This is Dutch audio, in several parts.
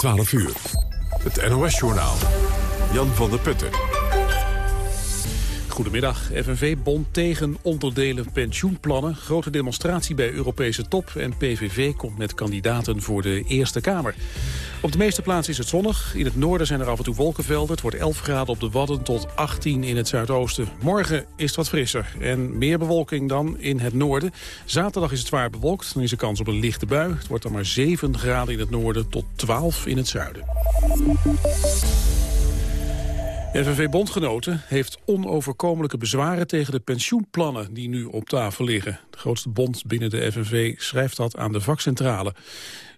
12 uur. Het NOS-journaal. Jan van der Putten. Goedemiddag. FNV-bond tegen onderdelen pensioenplannen. Grote demonstratie bij Europese top. En PVV komt met kandidaten voor de Eerste Kamer. Op de meeste plaatsen is het zonnig. In het noorden zijn er af en toe wolkenvelden. Het wordt 11 graden op de Wadden tot 18 in het zuidoosten. Morgen is het wat frisser en meer bewolking dan in het noorden. Zaterdag is het zwaar bewolkt. Dan is er kans op een lichte bui. Het wordt dan maar 7 graden in het noorden tot 12 in het zuiden. FNV-bondgenoten heeft onoverkomelijke bezwaren tegen de pensioenplannen die nu op tafel liggen. De grootste bond binnen de FNV schrijft dat aan de vakcentrale.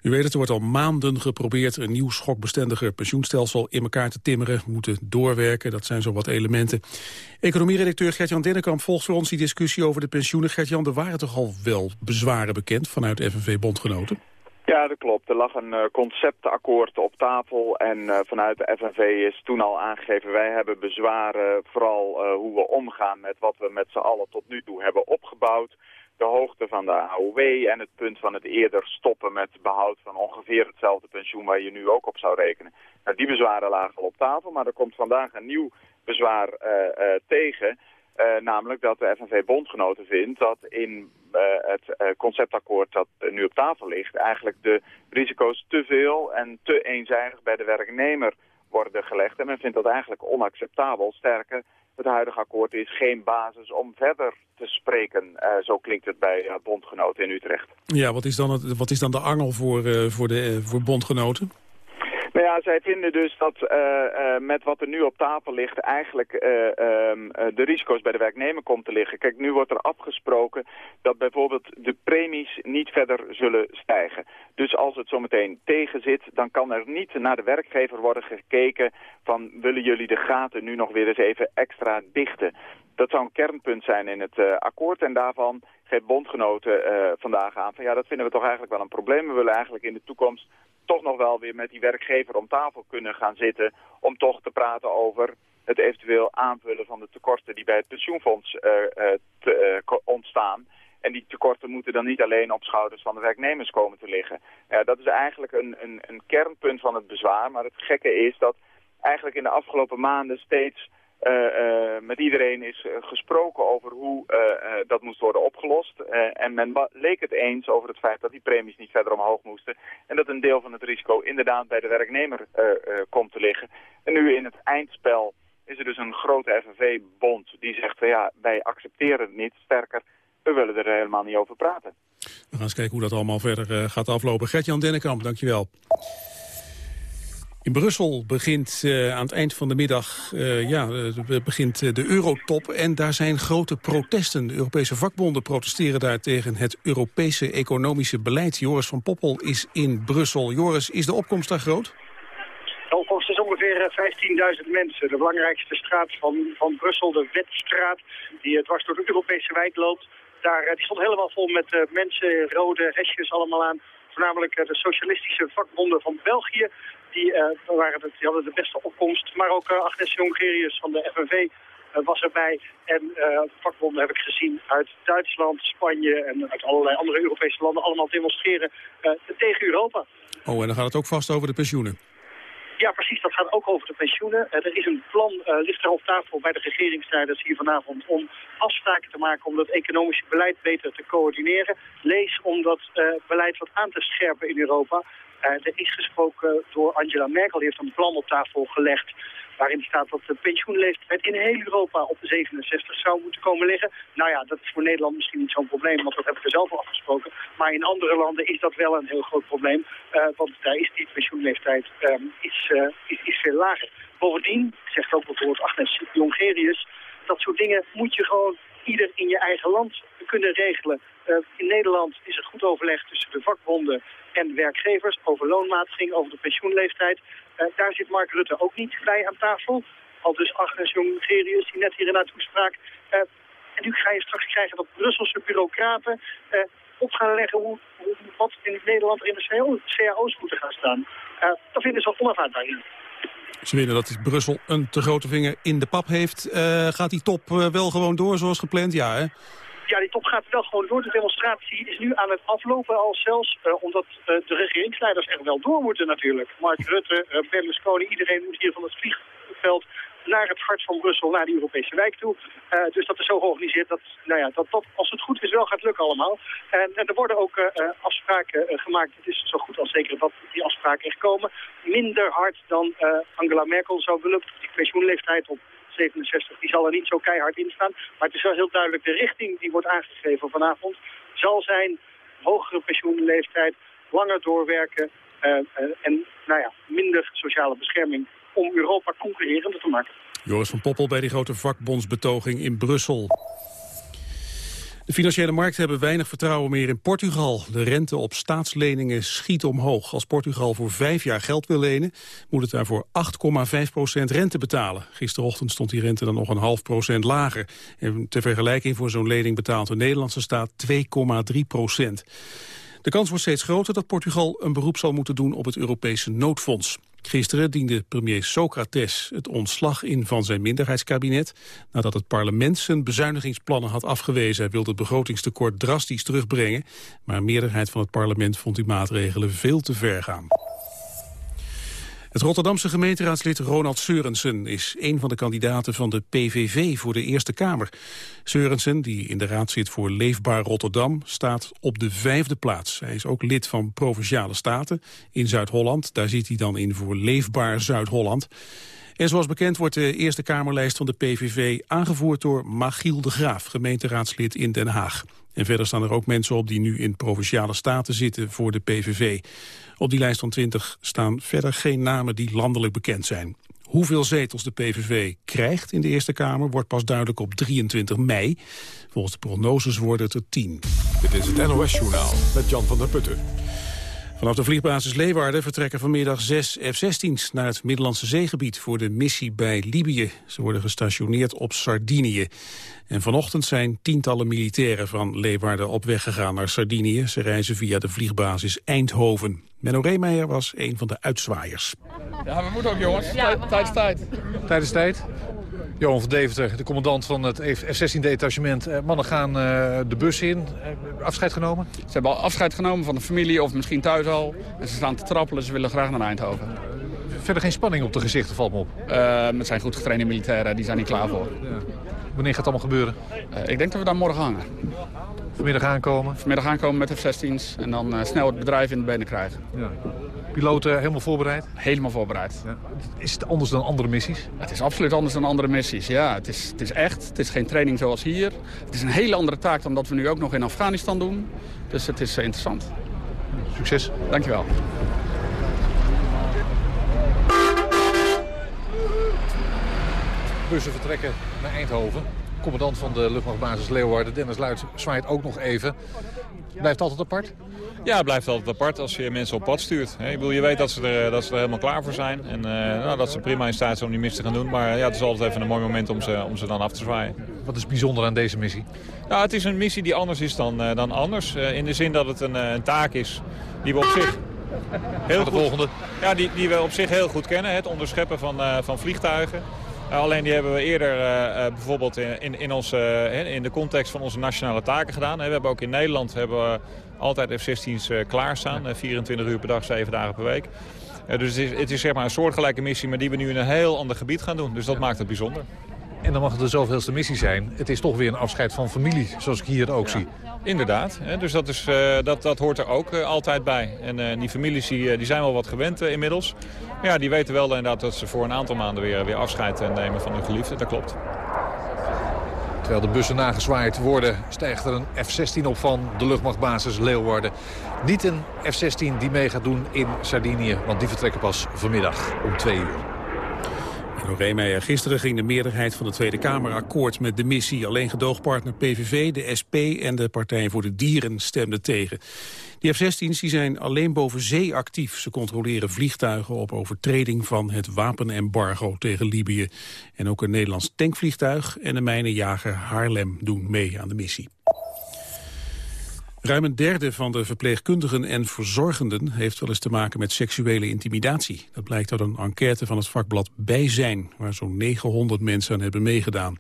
U weet het, er wordt al maanden geprobeerd een nieuw schokbestendiger pensioenstelsel in elkaar te timmeren. Moeten doorwerken, dat zijn zo wat elementen. Economieredacteur Gert-Jan Dennekamp volgt voor ons die discussie over de pensioenen. Gert-Jan, er waren toch al wel bezwaren bekend vanuit FNV-bondgenoten? Ja, dat klopt. Er lag een uh, conceptakkoord op tafel en uh, vanuit de FNV is toen al aangegeven... wij hebben bezwaren, vooral uh, hoe we omgaan met wat we met z'n allen tot nu toe hebben opgebouwd. De hoogte van de AOW en het punt van het eerder stoppen met behoud van ongeveer hetzelfde pensioen... waar je nu ook op zou rekenen. Nou, die bezwaren lagen al op tafel, maar er komt vandaag een nieuw bezwaar tegen... Uh, namelijk dat de FNV-bondgenoten vindt dat in uh, het uh, conceptakkoord dat nu op tafel ligt... eigenlijk de risico's te veel en te eenzijdig bij de werknemer worden gelegd. En men vindt dat eigenlijk onacceptabel. Sterker, het huidige akkoord is geen basis om verder te spreken. zo klinkt het bij bondgenoten in Utrecht. Ja, wat is dan, het, wat is dan de angel voor, voor, de, voor bondgenoten? Nou ja, zij vinden dus dat uh, uh, met wat er nu op tafel ligt eigenlijk uh, de risico's bij de werknemer komt te liggen. Kijk, nu wordt er afgesproken dat bijvoorbeeld de premies niet verder zullen stijgen. Dus als het zometeen tegen zit, dan kan er niet naar de werkgever worden gekeken van willen jullie de gaten nu nog weer eens even extra dichten. Dat zou een kernpunt zijn in het akkoord en daarvan geeft bondgenoten vandaag aan van ja, dat vinden we toch eigenlijk wel een probleem. We willen eigenlijk in de toekomst toch nog wel weer met die werkgever om tafel kunnen gaan zitten... om toch te praten over het eventueel aanvullen van de tekorten die bij het pensioenfonds uh, te, uh, ontstaan. En die tekorten moeten dan niet alleen op schouders van de werknemers komen te liggen. Dat is eigenlijk een, een, een kernpunt van het bezwaar. Maar het gekke is dat eigenlijk in de afgelopen maanden steeds met iedereen is uh, gesproken over hoe dat moest worden opgelost. en men leek het eens over het feit dat die premies niet verder omhoog moesten. En dat een deel van het risico inderdaad bij de werknemer komt te liggen. En nu in het eindspel is er dus een grote FNV-bond die zegt ja, wij accepteren het niet. Sterker, we willen er helemaal niet over praten. We gaan eens kijken hoe dat allemaal verder gaat aflopen. Gert-Jan Dennekamp, dankjewel. In Brussel begint uh, aan het eind van de middag uh, ja, uh, begint de eurotop en daar zijn grote protesten. De Europese vakbonden protesteren daar tegen het Europese economische beleid. Joris van Poppel is in Brussel. Joris, is de opkomst daar groot? De opkomst is ongeveer 15.000 mensen. De belangrijkste straat van, van Brussel, de Wetstraat, die dwars door de Europese wijk loopt. Daar, die stond helemaal vol met mensen, rode hesjes allemaal aan voornamelijk de socialistische vakbonden van België, die, uh, waren het, die hadden de beste opkomst. Maar ook uh, Agnes Jongerius van de FNV uh, was erbij. En vakbonden heb ik gezien uit Duitsland, Spanje en uit allerlei andere Europese landen allemaal demonstreren tegen Europa. Oh, en dan gaat het ook vast over de pensioenen. Ja, precies. Dat gaat ook over de pensioenen. Er is een plan, uh, ligt er op tafel bij de regeringsleiders hier vanavond... om afspraken te maken om dat economische beleid beter te coördineren. Lees om dat uh, beleid wat aan te scherpen in Europa. Er is gesproken door Angela Merkel, die heeft een plan op tafel gelegd waarin staat dat de pensioenleeftijd in heel Europa op de 67 zou moeten komen liggen. Nou ja, dat is voor Nederland misschien niet zo'n probleem, want dat hebben we zelf al afgesproken. Maar in andere landen is dat wel een heel groot probleem, uh, want daar is die pensioenleeftijd um, iets, uh, is, is veel lager. Bovendien, zegt ook bijvoorbeeld Agnes Jongerius, dat soort dingen moet je gewoon ieder in je eigen land kunnen regelen. Uh, in Nederland is er goed overleg tussen de vakbonden en werkgevers over loonmatiging, over de pensioenleeftijd. Uh, daar zit Mark Rutte ook niet bij aan tafel. Al dus Agnes Jongerius, die net hier naartoe sprak. Uh, en nu ga je straks krijgen dat Brusselse bureaucraten op gaan leggen hoe, hoe, wat in Nederland in de cao's moeten gaan staan. dat vinden ze onaanvaardbaar in. Ze willen dat Brussel een te grote vinger in de pap heeft. gaat die top wel gewoon door zoals gepland? Ja, hè? Ja, die top gaat wel gewoon door. De demonstratie is nu aan het aflopen al zelfs, omdat de regeringsleiders er wel door moeten natuurlijk. Mark Rutte, Berlusconi, iedereen moet hier van het vliegveld naar het hart van Brussel, naar de Europese wijk toe. Uh, dus dat is zo georganiseerd dat, nou ja, dat dat, als het goed is, wel gaat lukken allemaal. En, en er worden ook uh, afspraken uh, gemaakt. Het is zo goed als zeker dat die afspraken echt komen. Minder hard dan Angela Merkel zou willen. Die pensioenleeftijd op 67, die zal er niet zo keihard in staan. Maar het is wel heel duidelijk, de richting die wordt aangegeven vanavond zal zijn hogere pensioenleeftijd, langer doorwerken en nou ja, minder sociale bescherming om Europa concurrerender te maken. Joris van Poppel bij die grote vakbondsbetoging in Brussel. De financiële markten hebben weinig vertrouwen meer in Portugal. De rente op staatsleningen schiet omhoog. Als Portugal voor vijf jaar geld wil lenen, moet het daarvoor 8,5% rente betalen. Gisterochtend stond die rente dan nog een half procent lager. En ter vergelijking voor zo'n lening betaalt de Nederlandse staat 2,3 procent. De kans wordt steeds groter dat Portugal een beroep zal moeten doen op het Europese noodfonds. Gisteren diende premier Socrates het ontslag in van zijn minderheidskabinet... nadat het parlement zijn bezuinigingsplannen had afgewezen. Wilde het begrotingstekort drastisch terugbrengen... maar een meerderheid van het parlement vond die maatregelen veel te ver gaan. Het Rotterdamse gemeenteraadslid Ronald Seurensen is een van de kandidaten van de PVV voor de Eerste Kamer. Seurensen, die in de raad zit voor Leefbaar Rotterdam, staat op de vijfde plaats. Hij is ook lid van Provinciale Staten in Zuid-Holland. Daar zit hij dan in voor Leefbaar Zuid-Holland. En zoals bekend wordt de Eerste Kamerlijst van de PVV aangevoerd door Magiel de Graaf, gemeenteraadslid in Den Haag. En verder staan er ook mensen op die nu in Provinciale Staten zitten voor de PVV. Op die lijst van 20 staan verder geen namen die landelijk bekend zijn. Hoeveel zetels de PVV krijgt in de Eerste Kamer wordt pas duidelijk op 23 mei. Volgens de prognoses worden het er 10. Dit is het NOS Journaal met Jan van der Putten. Vanaf de vliegbasis Leeuwarden vertrekken vanmiddag zes F-16's naar het Middellandse zeegebied voor de missie bij Libië. Ze worden gestationeerd op Sardinië. En vanochtend zijn tientallen militairen van Leeuwarden op weg gegaan naar Sardinië. Ze reizen via de vliegbasis Eindhoven. Menno Reemeijer was een van de uitzwaaiers. Ja, we moeten ook jongens. Ja, Tijdens tijd. Tijdens tijd. Johan van Deventer, de commandant van het F-16-detachement. Eh, mannen gaan uh, de bus in. Uh, afscheid genomen? Ze hebben al afscheid genomen van de familie of misschien thuis al. En ze staan te trappelen, ze willen graag naar Eindhoven. Verder geen spanning op de gezichten, valt me op. het zijn goed getrainde militairen, die zijn niet klaar voor. Ja. Wanneer gaat het allemaal gebeuren? ik denk dat we daar morgen hangen. Vanmiddag aankomen? Vanmiddag aankomen met F-16's en dan snel het bedrijf in de benen krijgen. Ja. Piloten helemaal voorbereid? Helemaal voorbereid. Ja. Is het anders dan andere missies? Het is absoluut anders dan andere missies, ja. Het is, het is echt, het is geen training zoals hier. Het is een hele andere taak dan dat we nu ook nog in Afghanistan doen. Dus het is uh, interessant. Succes. Dankjewel. Bussen vertrekken naar Eindhoven. Commandant van de luchtmachtbasis Leeuwarden, Dennis Luit, zwaait ook nog even. Blijft altijd apart? Ja, het blijft altijd apart als je mensen op pad stuurt. Ik bedoel, je weet dat ze, er, dat ze er helemaal klaar voor zijn. En uh, nou, dat ze prima in staat zijn om die mis te gaan doen. Maar ja, het is altijd even een mooi moment om ze, om ze dan af te zwaaien. Wat is bijzonder aan deze missie? Nou, het is een missie die anders is dan, uh, dan anders. Uh, in de zin dat het een, een, taak is die we op zich... Heel goed, volgende. Ja, die, die we op zich heel goed kennen. Het onderscheppen van, van vliegtuigen. Alleen die hebben we eerder bijvoorbeeld in, in, onze, in de context van onze nationale taken gedaan. We hebben ook in Nederland hebben we altijd F-16's uh, klaarstaan. 24 uur per dag, 7 dagen per week. Dus het is, het is zeg maar een soortgelijke missie, maar die we nu in een heel ander gebied gaan doen. Dus dat maakt het bijzonder. En dan mag het de zoveelste missie zijn. Het is toch weer een afscheid van familie, zoals ik hier ook zie. Inderdaad, hè, dus dat, is, uh, dat, dat hoort er ook uh, altijd bij. En uh, die families die, die zijn wel wat gewend inmiddels. Ja, die weten wel inderdaad dat ze voor een aantal maanden weer, weer afscheid nemen van hun geliefde. Dat klopt. Terwijl de bussen nagezwaaid worden, stijgt er een F-16 op van de luchtmachtbasis Leeuwarden. Niet een F-16 die mee gaat doen in Sardinië, want die vertrekken pas vanmiddag om twee uur. Reemeijer, gisteren ging de meerderheid van de Tweede Kamer akkoord met de missie. Alleen gedoogpartner PVV, de SP en de Partij voor de Dieren stemden tegen. Die F-16's zijn alleen boven zee actief. Ze controleren vliegtuigen op overtreding van het wapenembargo tegen Libië. En ook een Nederlands tankvliegtuig en de mijnenjager Haarlem doen mee aan de missie. Ruim een derde van de verpleegkundigen en verzorgenden heeft wel eens te maken met seksuele intimidatie. Dat blijkt uit een enquête van het vakblad Bijzijn, waar zo'n 900 mensen aan hebben meegedaan.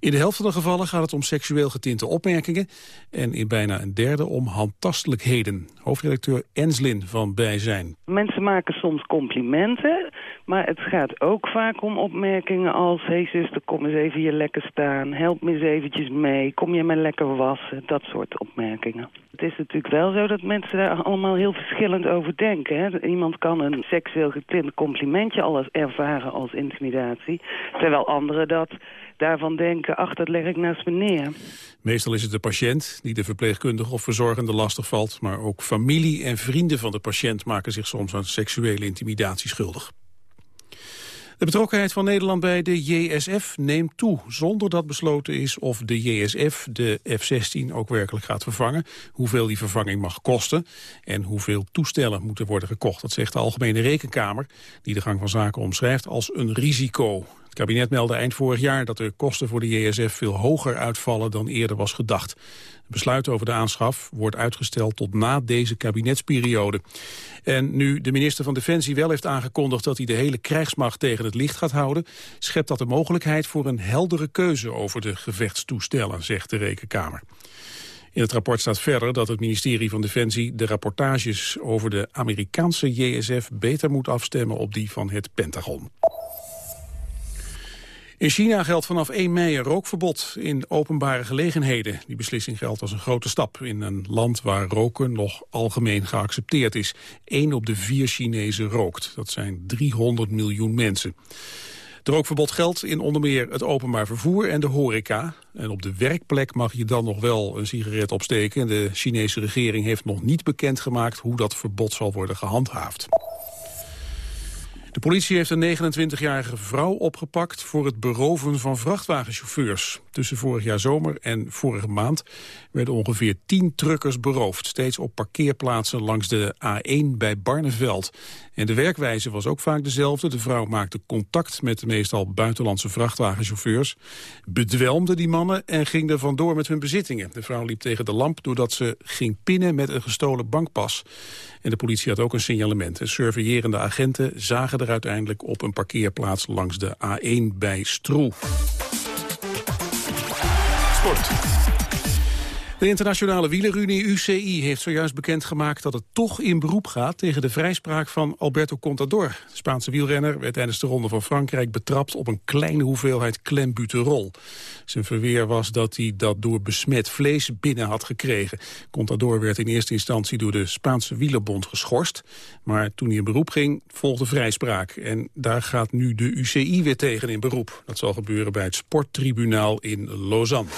In de helft van de gevallen gaat het om seksueel getinte opmerkingen... en in bijna een derde om handtastelijkheden. Hoofdredacteur Enslin van Bijzijn. Mensen maken soms complimenten, maar het gaat ook vaak om opmerkingen als... hé hey zuster, kom eens even hier lekker staan, help me eens eventjes mee... kom je me lekker wassen, dat soort opmerkingen. Het is natuurlijk wel zo dat mensen daar allemaal heel verschillend over denken. Hè? Iemand kan een seksueel getint complimentje al ervaren als intimidatie... terwijl anderen dat daarvan denken, ach, dat leg ik naast me neer. Meestal is het de patiënt die de verpleegkundige of verzorgende lastig valt... maar ook familie en vrienden van de patiënt maken zich soms aan seksuele intimidatie schuldig. De betrokkenheid van Nederland bij de JSF neemt toe, zonder dat besloten is of de JSF de F-16 ook werkelijk gaat vervangen, hoeveel die vervanging mag kosten en hoeveel toestellen moeten worden gekocht. Dat zegt de Algemene Rekenkamer, die de gang van zaken omschrijft als een risico. Kabinet meldde eind vorig jaar dat de kosten voor de JSF veel hoger uitvallen dan eerder was gedacht. Het besluit over de aanschaf wordt uitgesteld tot na deze kabinetsperiode. En nu de minister van Defensie wel heeft aangekondigd dat hij de hele krijgsmacht tegen het licht gaat houden, schept dat de mogelijkheid voor een heldere keuze over de gevechtstoestellen, zegt de Rekenkamer. In het rapport staat verder dat het ministerie van Defensie de rapportages over de Amerikaanse JSF beter moet afstemmen op die van het Pentagon. In China geldt vanaf 1 mei een rookverbod in openbare gelegenheden. Die beslissing geldt als een grote stap in een land waar roken nog algemeen geaccepteerd is. Eén op de vier Chinezen rookt. Dat zijn 300 miljoen mensen. Het rookverbod geldt in onder meer het openbaar vervoer en de horeca. En op de werkplek mag je dan nog wel een sigaret opsteken. De Chinese regering heeft nog niet bekendgemaakt hoe dat verbod zal worden gehandhaafd. De politie heeft een 29-jarige vrouw opgepakt voor het beroven van vrachtwagenchauffeurs. Tussen vorig jaar zomer en vorige maand werden ongeveer 10 truckers beroofd. Steeds op parkeerplaatsen langs de A1 bij Barneveld. En de werkwijze was ook vaak dezelfde. De vrouw maakte contact met de meestal buitenlandse vrachtwagenchauffeurs. Bedwelmde die mannen en ging er vandoor met hun bezittingen. De vrouw liep tegen de lamp doordat ze ging pinnen met een gestolen bankpas. En de politie had ook een signalement. En surveillerende agenten zagen er uiteindelijk op een parkeerplaats langs de A1 bij Stroe. Sport. De internationale wielerunie UCI heeft zojuist bekendgemaakt dat het toch in beroep gaat tegen de vrijspraak van Alberto Contador. De Spaanse wielrenner werd tijdens de Ronde van Frankrijk betrapt op een kleine hoeveelheid klembuterol. Zijn verweer was dat hij dat door besmet vlees binnen had gekregen. Contador werd in eerste instantie door de Spaanse wielerbond geschorst, maar toen hij in beroep ging volgde vrijspraak. En daar gaat nu de UCI weer tegen in beroep. Dat zal gebeuren bij het sporttribunaal in Lausanne.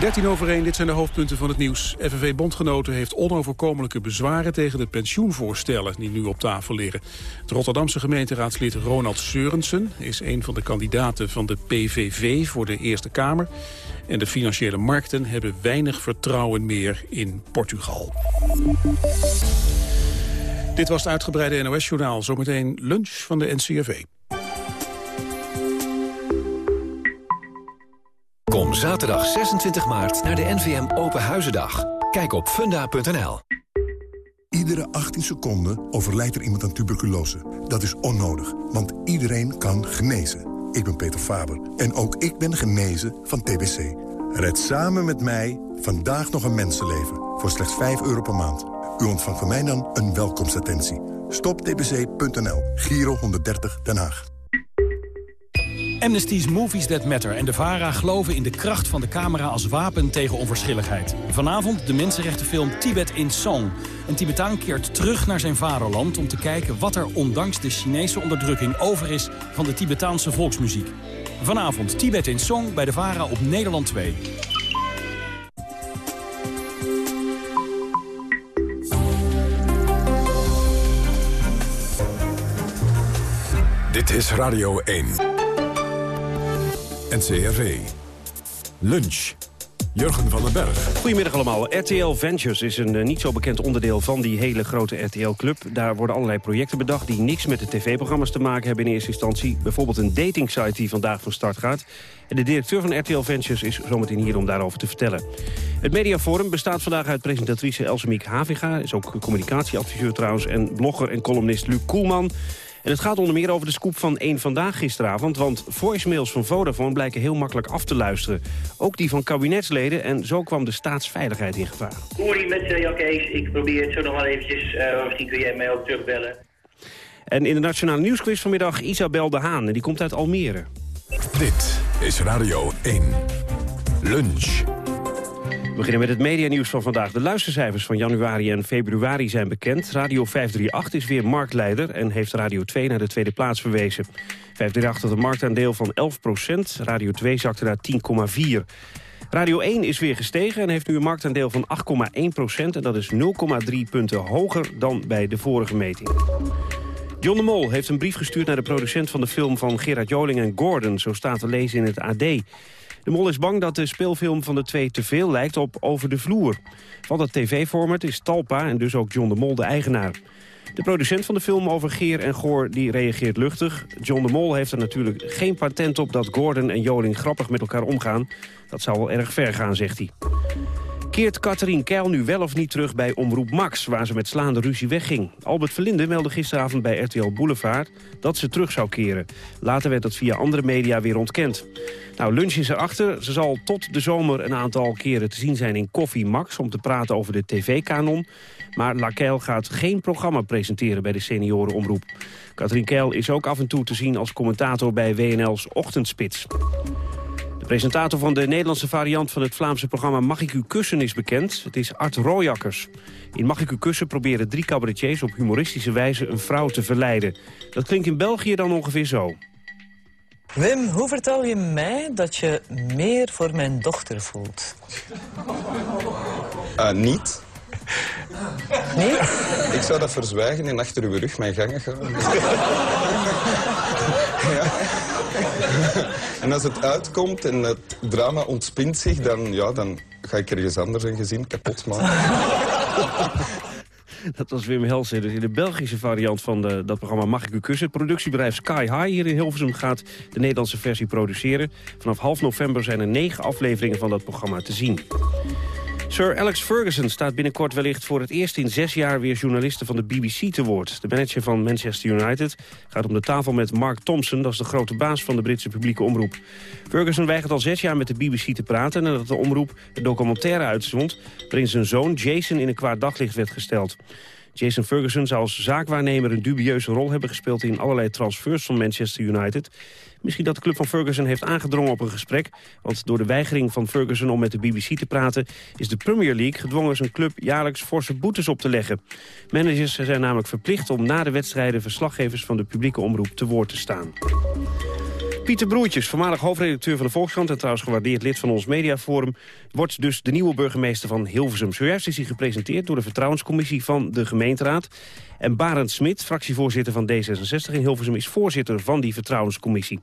13 over 1, dit zijn de hoofdpunten van het nieuws. FNV-bondgenoten heeft onoverkomelijke bezwaren tegen de pensioenvoorstellen die nu op tafel liggen. Het Rotterdamse gemeenteraadslid Ronald Seurensen is een van de kandidaten van de PVV voor de Eerste Kamer. En de financiële markten hebben weinig vertrouwen meer in Portugal. Dit was het uitgebreide NOS-journaal. Zometeen lunch van de NCRV. Kom zaterdag 26 maart naar de NVM Open Huizendag. Kijk op funda.nl. Iedere 18 seconden overlijdt er iemand aan tuberculose. Dat is onnodig, want iedereen kan genezen. Ik ben Peter Faber en ook ik ben genezen van TBC. Red samen met mij vandaag nog een mensenleven voor slechts 5 euro per maand. U ontvangt van mij dan een welkomstattentie. Stoptbc.nl, Giro 130 Den Haag. Amnesty's Movies That Matter en de VARA geloven in de kracht van de camera als wapen tegen onverschilligheid. Vanavond de mensenrechtenfilm Tibet in Song. Een Tibetaan keert terug naar zijn vaderland om te kijken wat er ondanks de Chinese onderdrukking over is van de Tibetaanse volksmuziek. Vanavond Tibet in Song bij de VARA op Nederland 2. Dit is Radio 1. NCRV. Lunch. Jurgen van den Berg. Goedemiddag allemaal. RTL Ventures is een eh, niet zo bekend onderdeel van die hele grote RTL-club. Daar worden allerlei projecten bedacht die niks met de tv-programma's te maken hebben in eerste instantie. Bijvoorbeeld een datingsite die vandaag van start gaat. En de directeur van RTL Ventures is zometeen hier om daarover te vertellen. Het Mediaforum bestaat vandaag uit presentatrice Elsemiek Haviga. Is ook communicatieadviseur trouwens. En blogger en columnist Luc Koelman. En het gaat onder meer over de scoop van één Vandaag gisteravond... want voicemails van Vodafone blijken heel makkelijk af te luisteren. Ook die van kabinetsleden en zo kwam de staatsveiligheid in gevaar. Goeie met uh, Jan Kees, ik probeer het zo nog wel eventjes. Uh, misschien kun jij mij ook terugbellen. En in de Nationale Nieuwsquiz vanmiddag Isabel de Haan. En die komt uit Almere. Dit is Radio 1. Lunch. We beginnen met het medianieuws van vandaag. De luistercijfers van januari en februari zijn bekend. Radio 538 is weer marktleider en heeft Radio 2 naar de tweede plaats verwezen. 538 had een marktaandeel van 11% Radio 2 zakte naar 10,4 Radio 1 is weer gestegen en heeft nu een marktaandeel van 8,1% En dat is 0,3 punten hoger dan bij de vorige meting. John de Mol heeft een brief gestuurd naar de producent van de film van Gerard Joling en Gordon. Zo staat te lezen in het AD. De Mol is bang dat de speelfilm van de twee te veel lijkt op Over de Vloer. Van dat tv-format is Talpa en dus ook John de Mol de eigenaar. De producent van de film over Geer en Goor die reageert luchtig. John de Mol heeft er natuurlijk geen patent op dat Gordon en Joling grappig met elkaar omgaan. Dat zou wel erg ver gaan, zegt hij. Keert Katerien Keil nu wel of niet terug bij Omroep Max... waar ze met slaande ruzie wegging? Albert Verlinde meldde gisteravond bij RTL Boulevard dat ze terug zou keren. Later werd dat via andere media weer ontkend. Nou, lunch is erachter. Ze zal tot de zomer een aantal keren te zien zijn in Koffie Max... om te praten over de tv-kanon. Maar La Keil gaat geen programma presenteren bij de seniorenomroep. Katrien Keil is ook af en toe te zien als commentator bij WNL's Ochtendspits. De presentator van de Nederlandse variant van het Vlaamse programma Mag ik u kussen is bekend. Het is Art Rooijakkers. In Mag ik u kussen proberen drie cabaretiers op humoristische wijze een vrouw te verleiden. Dat klinkt in België dan ongeveer zo. Wim, hoe vertel je mij dat je meer voor mijn dochter voelt? Uh, niet. Nee? Ik zou dat verzwijgen en achter uw rug mijn gangen gaan. ja. En als het uitkomt en het drama ontspint zich, dan, ja, dan ga ik ergens anders een gezin kapot maken. Dat was Wim Helsen. Dus in de Belgische variant van de, dat programma Mag ik u kussen. Het productiebedrijf Sky High hier in Hilversum gaat de Nederlandse versie produceren. Vanaf half november zijn er negen afleveringen van dat programma te zien. Sir Alex Ferguson staat binnenkort wellicht voor het eerst in zes jaar weer journaliste van de BBC te woord. De manager van Manchester United gaat om de tafel met Mark Thompson, dat is de grote baas van de Britse publieke omroep. Ferguson weigert al zes jaar met de BBC te praten nadat de omroep een documentaire uitzond waarin zijn zoon Jason in een kwaad daglicht werd gesteld. Jason Ferguson zou als zaakwaarnemer een dubieuze rol hebben gespeeld in allerlei transfers van Manchester United. Misschien dat de club van Ferguson heeft aangedrongen op een gesprek. Want door de weigering van Ferguson om met de BBC te praten... is de Premier League gedwongen zijn club jaarlijks forse boetes op te leggen. Managers zijn namelijk verplicht om na de wedstrijden... verslaggevers van de publieke omroep te woord te staan. Pieter Broertjes, voormalig hoofdredacteur van de Volkskrant... en trouwens gewaardeerd lid van ons mediaforum... wordt dus de nieuwe burgemeester van Hilversum. Zojuist is hij gepresenteerd door de Vertrouwenscommissie van de gemeenteraad. En Barend Smit, fractievoorzitter van D66 in Hilversum... is voorzitter van die Vertrouwenscommissie.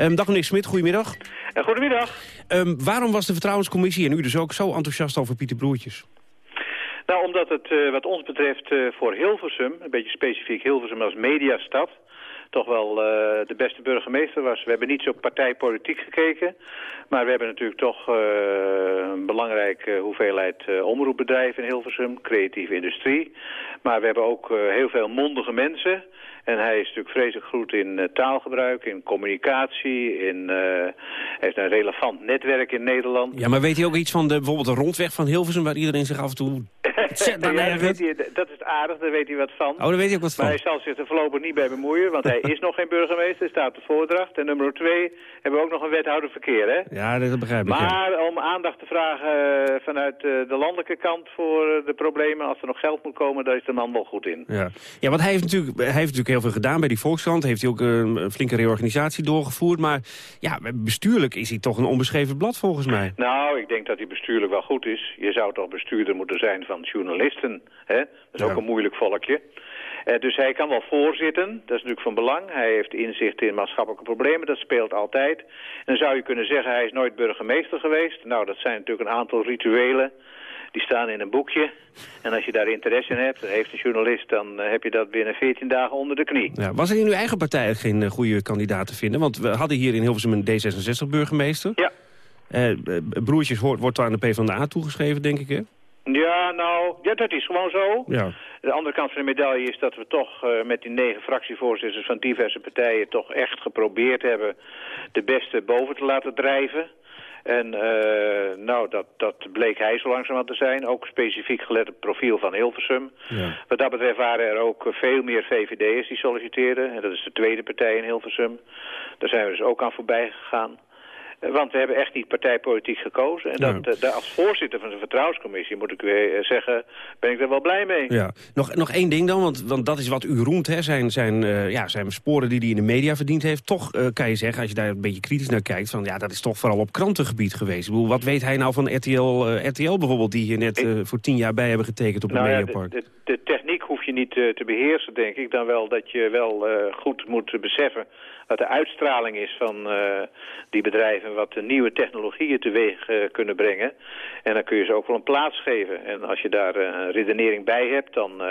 Um, dag meneer Smit, goedemiddag. Uh, goedemiddag. Um, waarom was de Vertrouwenscommissie en u dus ook zo enthousiast over Pieter Broertjes? Nou, omdat het uh, wat ons betreft uh, voor Hilversum, een beetje specifiek Hilversum als mediastad toch wel uh, de beste burgemeester was. We hebben niet zo partijpolitiek gekeken. Maar we hebben natuurlijk toch uh, een belangrijke hoeveelheid uh, omroepbedrijven in Hilversum. Creatieve industrie. Maar we hebben ook heel veel mondige mensen. En hij is natuurlijk vreselijk goed in uh, taalgebruik, in communicatie, in, uh, heeft een relevant netwerk in Nederland. Ja, maar weet hij ook iets van de, bijvoorbeeld de rondweg van Hilversum, waar iedereen zich af en toe ja, weet hij, dat is aardig, daar weet hij wat van. Oh, daar weet hij ook wat van. Maar hij zal zich er voorlopig niet bij bemoeien, want hij is nog geen burgemeester, hij staat op de voordracht. En nummer twee hebben we ook nog een wethouder verkeer, hè? Ja, dat begrijp ik. Maar om aandacht te vragen uh, vanuit de landelijke kant voor de problemen, als er nog geld moet komen, daar is de man wel goed in. Ja, ja want hij heeft natuurlijk, hij heeft natuurlijk heel veel gedaan bij die Volkskrant. Heeft hij ook een flinke reorganisatie doorgevoerd. Maar ja, bestuurlijk is hij toch een onbeschreven blad volgens mij. Nou, ik denk dat hij bestuurlijk wel goed is. Je zou toch bestuurder moeten zijn van journalisten. Hè? Dat is ja. ook een moeilijk volkje. Uh, dus hij kan wel voorzitten, dat is natuurlijk van belang. Hij heeft inzicht in maatschappelijke problemen, dat speelt altijd. En dan zou je kunnen zeggen, hij is nooit burgemeester geweest. Nou, dat zijn natuurlijk een aantal rituelen die staan in een boekje. En als je daar interesse in hebt, heeft een journalist, dan heb je dat binnen 14 dagen onder de knie. Ja, was er in uw eigen partij geen goede kandidaat te vinden? Want we hadden hier in Hilversum een D66-burgemeester. Ja. Uh, broertjes hoort, wordt aan de PvdA toegeschreven, denk ik, hè? Ja, nou, ja, dat is gewoon zo. Ja. De andere kant van de medaille is dat we toch uh, met die negen fractievoorzitters van diverse partijen toch echt geprobeerd hebben de beste boven te laten drijven. En uh, nou, dat, dat bleek hij zo langzamerhand te zijn. Ook specifiek gelet op het profiel van Hilversum. Ja. Wat dat betreft waren er ook veel meer VVD'ers die solliciteerden. En dat is de tweede partij in Hilversum. Daar zijn we dus ook aan voorbij gegaan. Want we hebben echt niet partijpolitiek gekozen. En dat, ja. als voorzitter van de vertrouwenscommissie, moet ik weer eh, zeggen, ben ik er wel blij mee. Ja. Nog, nog één ding dan, want, want dat is wat u roemt, hè, zijn, zijn, uh, ja, zijn sporen die hij in de media verdiend heeft. Toch uh, kan je zeggen, als je daar een beetje kritisch naar kijkt, van ja, dat is toch vooral op krantengebied geweest. Ik bedoel, wat weet hij nou van RTL, RTL bijvoorbeeld, die hier net voor tien jaar bij hebben getekend op nou een mediapark? Ja, de, de, de, techniek hoef je niet te beheersen, denk ik. Dan wel dat je wel goed moet beseffen wat de uitstraling is van die bedrijven, wat de nieuwe technologieën teweeg uh, kunnen brengen. En dan kun je ze ook wel een plaats geven. En als je daar uh, een redenering bij hebt, dan,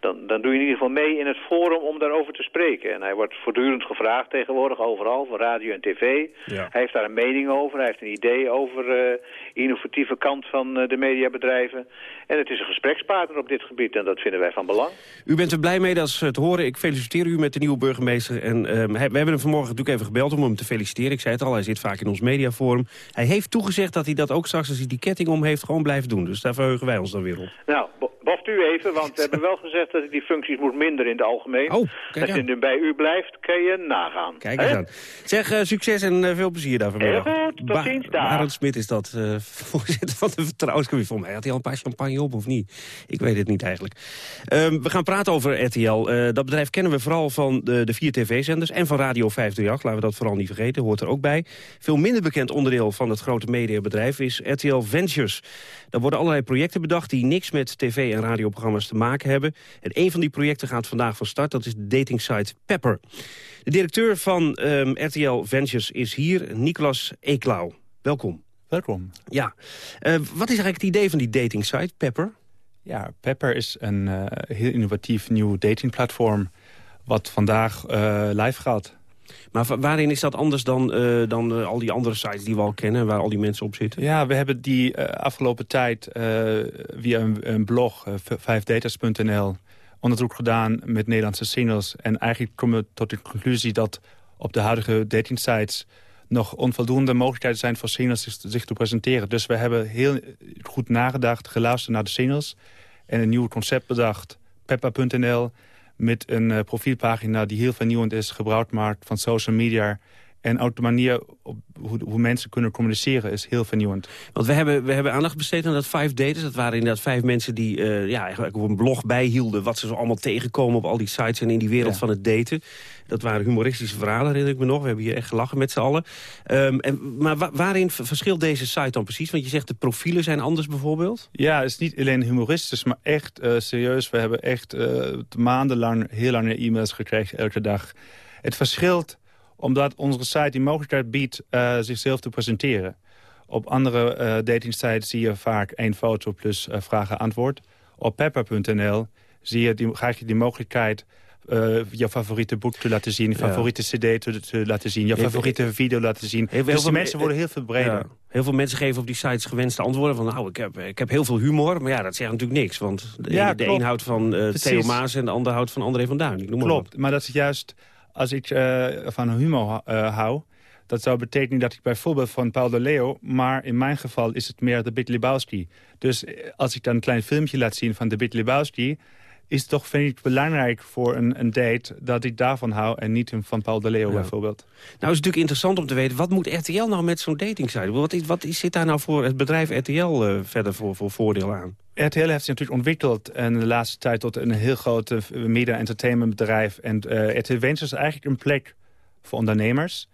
dan, dan doe je in ieder geval mee in het forum om daarover te spreken. En hij wordt voortdurend gevraagd tegenwoordig, overal, van radio en tv. Ja. Hij heeft daar een mening over, hij heeft een idee over de innovatieve kant van de mediabedrijven. En het is een gesprekspartner op dit gebied en dat vinden wij van belang. U bent er blij mee, dat is te horen. Ik feliciteer u met de nieuwe burgemeester. En we hebben hem vanmorgen natuurlijk even gebeld om hem te feliciteren. Ik zei het al, hij zit vaak in ons mediaforum. Hij heeft toegezegd dat hij dat ook straks als hij die ketting om heeft gewoon blijft doen. Dus daar verheugen wij ons dan weer op. Nou, boft u even, want we hebben wel gezegd dat hij die functies moet minder in het algemeen. Oh, Als je nu bij u blijft, kan je nagaan. Kijk eens aan. Zeg, uh, succes en uh, veel plezier daar vanmiddag. Heel goed, tot ziens daar. Barend Smit is dat, uh, voorzitter van de vertrouwenscommissie. Volgens mij had hij al een paar champagne op of niet? Ik weet het niet eigenlijk. Uh, we gaan praten over RTL. dat bedrijf kennen we vooral van de, de vier tv-zenders en van Radio 538. Laten we dat vooral niet vergeten, hoort er ook bij. Veel minder bekend onderdeel van het grote mediabedrijf is RTL Ventures. Daar worden allerlei projecten bedacht die niks met tv- en radioprogramma's te maken hebben. En een van die projecten gaat vandaag van start, dat is de datingsite Pepper. De directeur van um, RTL Ventures is hier, Nicolas Eeklau. Welkom. Welkom. Ja. Uh, wat is eigenlijk het idee van die datingsite Pepper? Ja, Pepper is een uh, heel innovatief nieuw datingplatform wat vandaag uh, live gaat. Maar waarin is dat anders dan, uh, dan uh, al die andere sites die we al kennen... waar al die mensen op zitten? Ja, we hebben die uh, afgelopen tijd via een, blog, 5datas.nl... onderzoek gedaan met Nederlandse singles. En eigenlijk komen we tot de conclusie dat op de huidige datingsites... nog onvoldoende mogelijkheden zijn voor singles zich te presenteren. Dus we hebben heel goed nagedacht, geluisterd naar de singles... en een nieuw concept bedacht, peppa.nl met een uh, profielpagina die heel vernieuwend is, gebruikt maakt van social media. En ook de manier op hoe, hoe, mensen kunnen communiceren is heel vernieuwend. Want we hebben, we hebben aandacht besteed aan dat Five Daters. Dat waren inderdaad vijf mensen die uh, ja, eigenlijk op een blog bijhielden... wat ze zo allemaal tegenkomen op al die sites en in die wereld ja. van het daten. Dat waren humoristische verhalen, herinner ik me nog. We hebben hier echt gelachen met z'n allen. Um, en, maar wa waarin verschilt deze site dan precies? Want je zegt de profielen zijn anders bijvoorbeeld? Ja, het is niet alleen humoristisch, maar echt uh, serieus. We hebben echt uh, maandenlang heel lange e-mails gekregen elke dag. Het verschilt omdat onze site die mogelijkheid biedt uh, zichzelf te presenteren. Op andere uh, datingsites zie je vaak één foto plus uh, vragen-antwoord. Op pepper.nl zie je die, krijg je die mogelijkheid uh, je favoriete boek te laten zien, je favoriete cd te, te, laten zien, je favoriete video laten zien. Heel, dus heel veel mensen worden heel veel breder. Ja. Heel veel mensen geven op die sites gewenste antwoorden van... nou, ik heb, ik heb heel veel humor, maar ja, dat zegt natuurlijk niks. Want de, ja, de een houdt van uh, Theo Maas en de ander houdt van André van Duin. Noem maar klopt, maar dat is juist als ik uh, van humor uh, hou... dat zou betekenen dat ik bijvoorbeeld van Paul de Leo... maar in mijn geval is het meer de Bit Lebowski. Dus als ik dan een klein filmpje laat zien van de Bit Lebowski... is het toch, vind ik, belangrijk voor een, een date... dat ik daarvan hou en niet van Paul de Leo ja. bijvoorbeeld. Nou is het natuurlijk interessant om te weten... wat moet RTL nou met zo'n datingsite? Wat, is, wat zit daar nou voor het bedrijf RTL uh, verder voor, voor voordeel aan? RTL heeft zich natuurlijk ontwikkeld in de laatste tijd tot een heel groot media-entertainmentbedrijf. En uh, RTL Ventures is eigenlijk een plek voor ondernemers.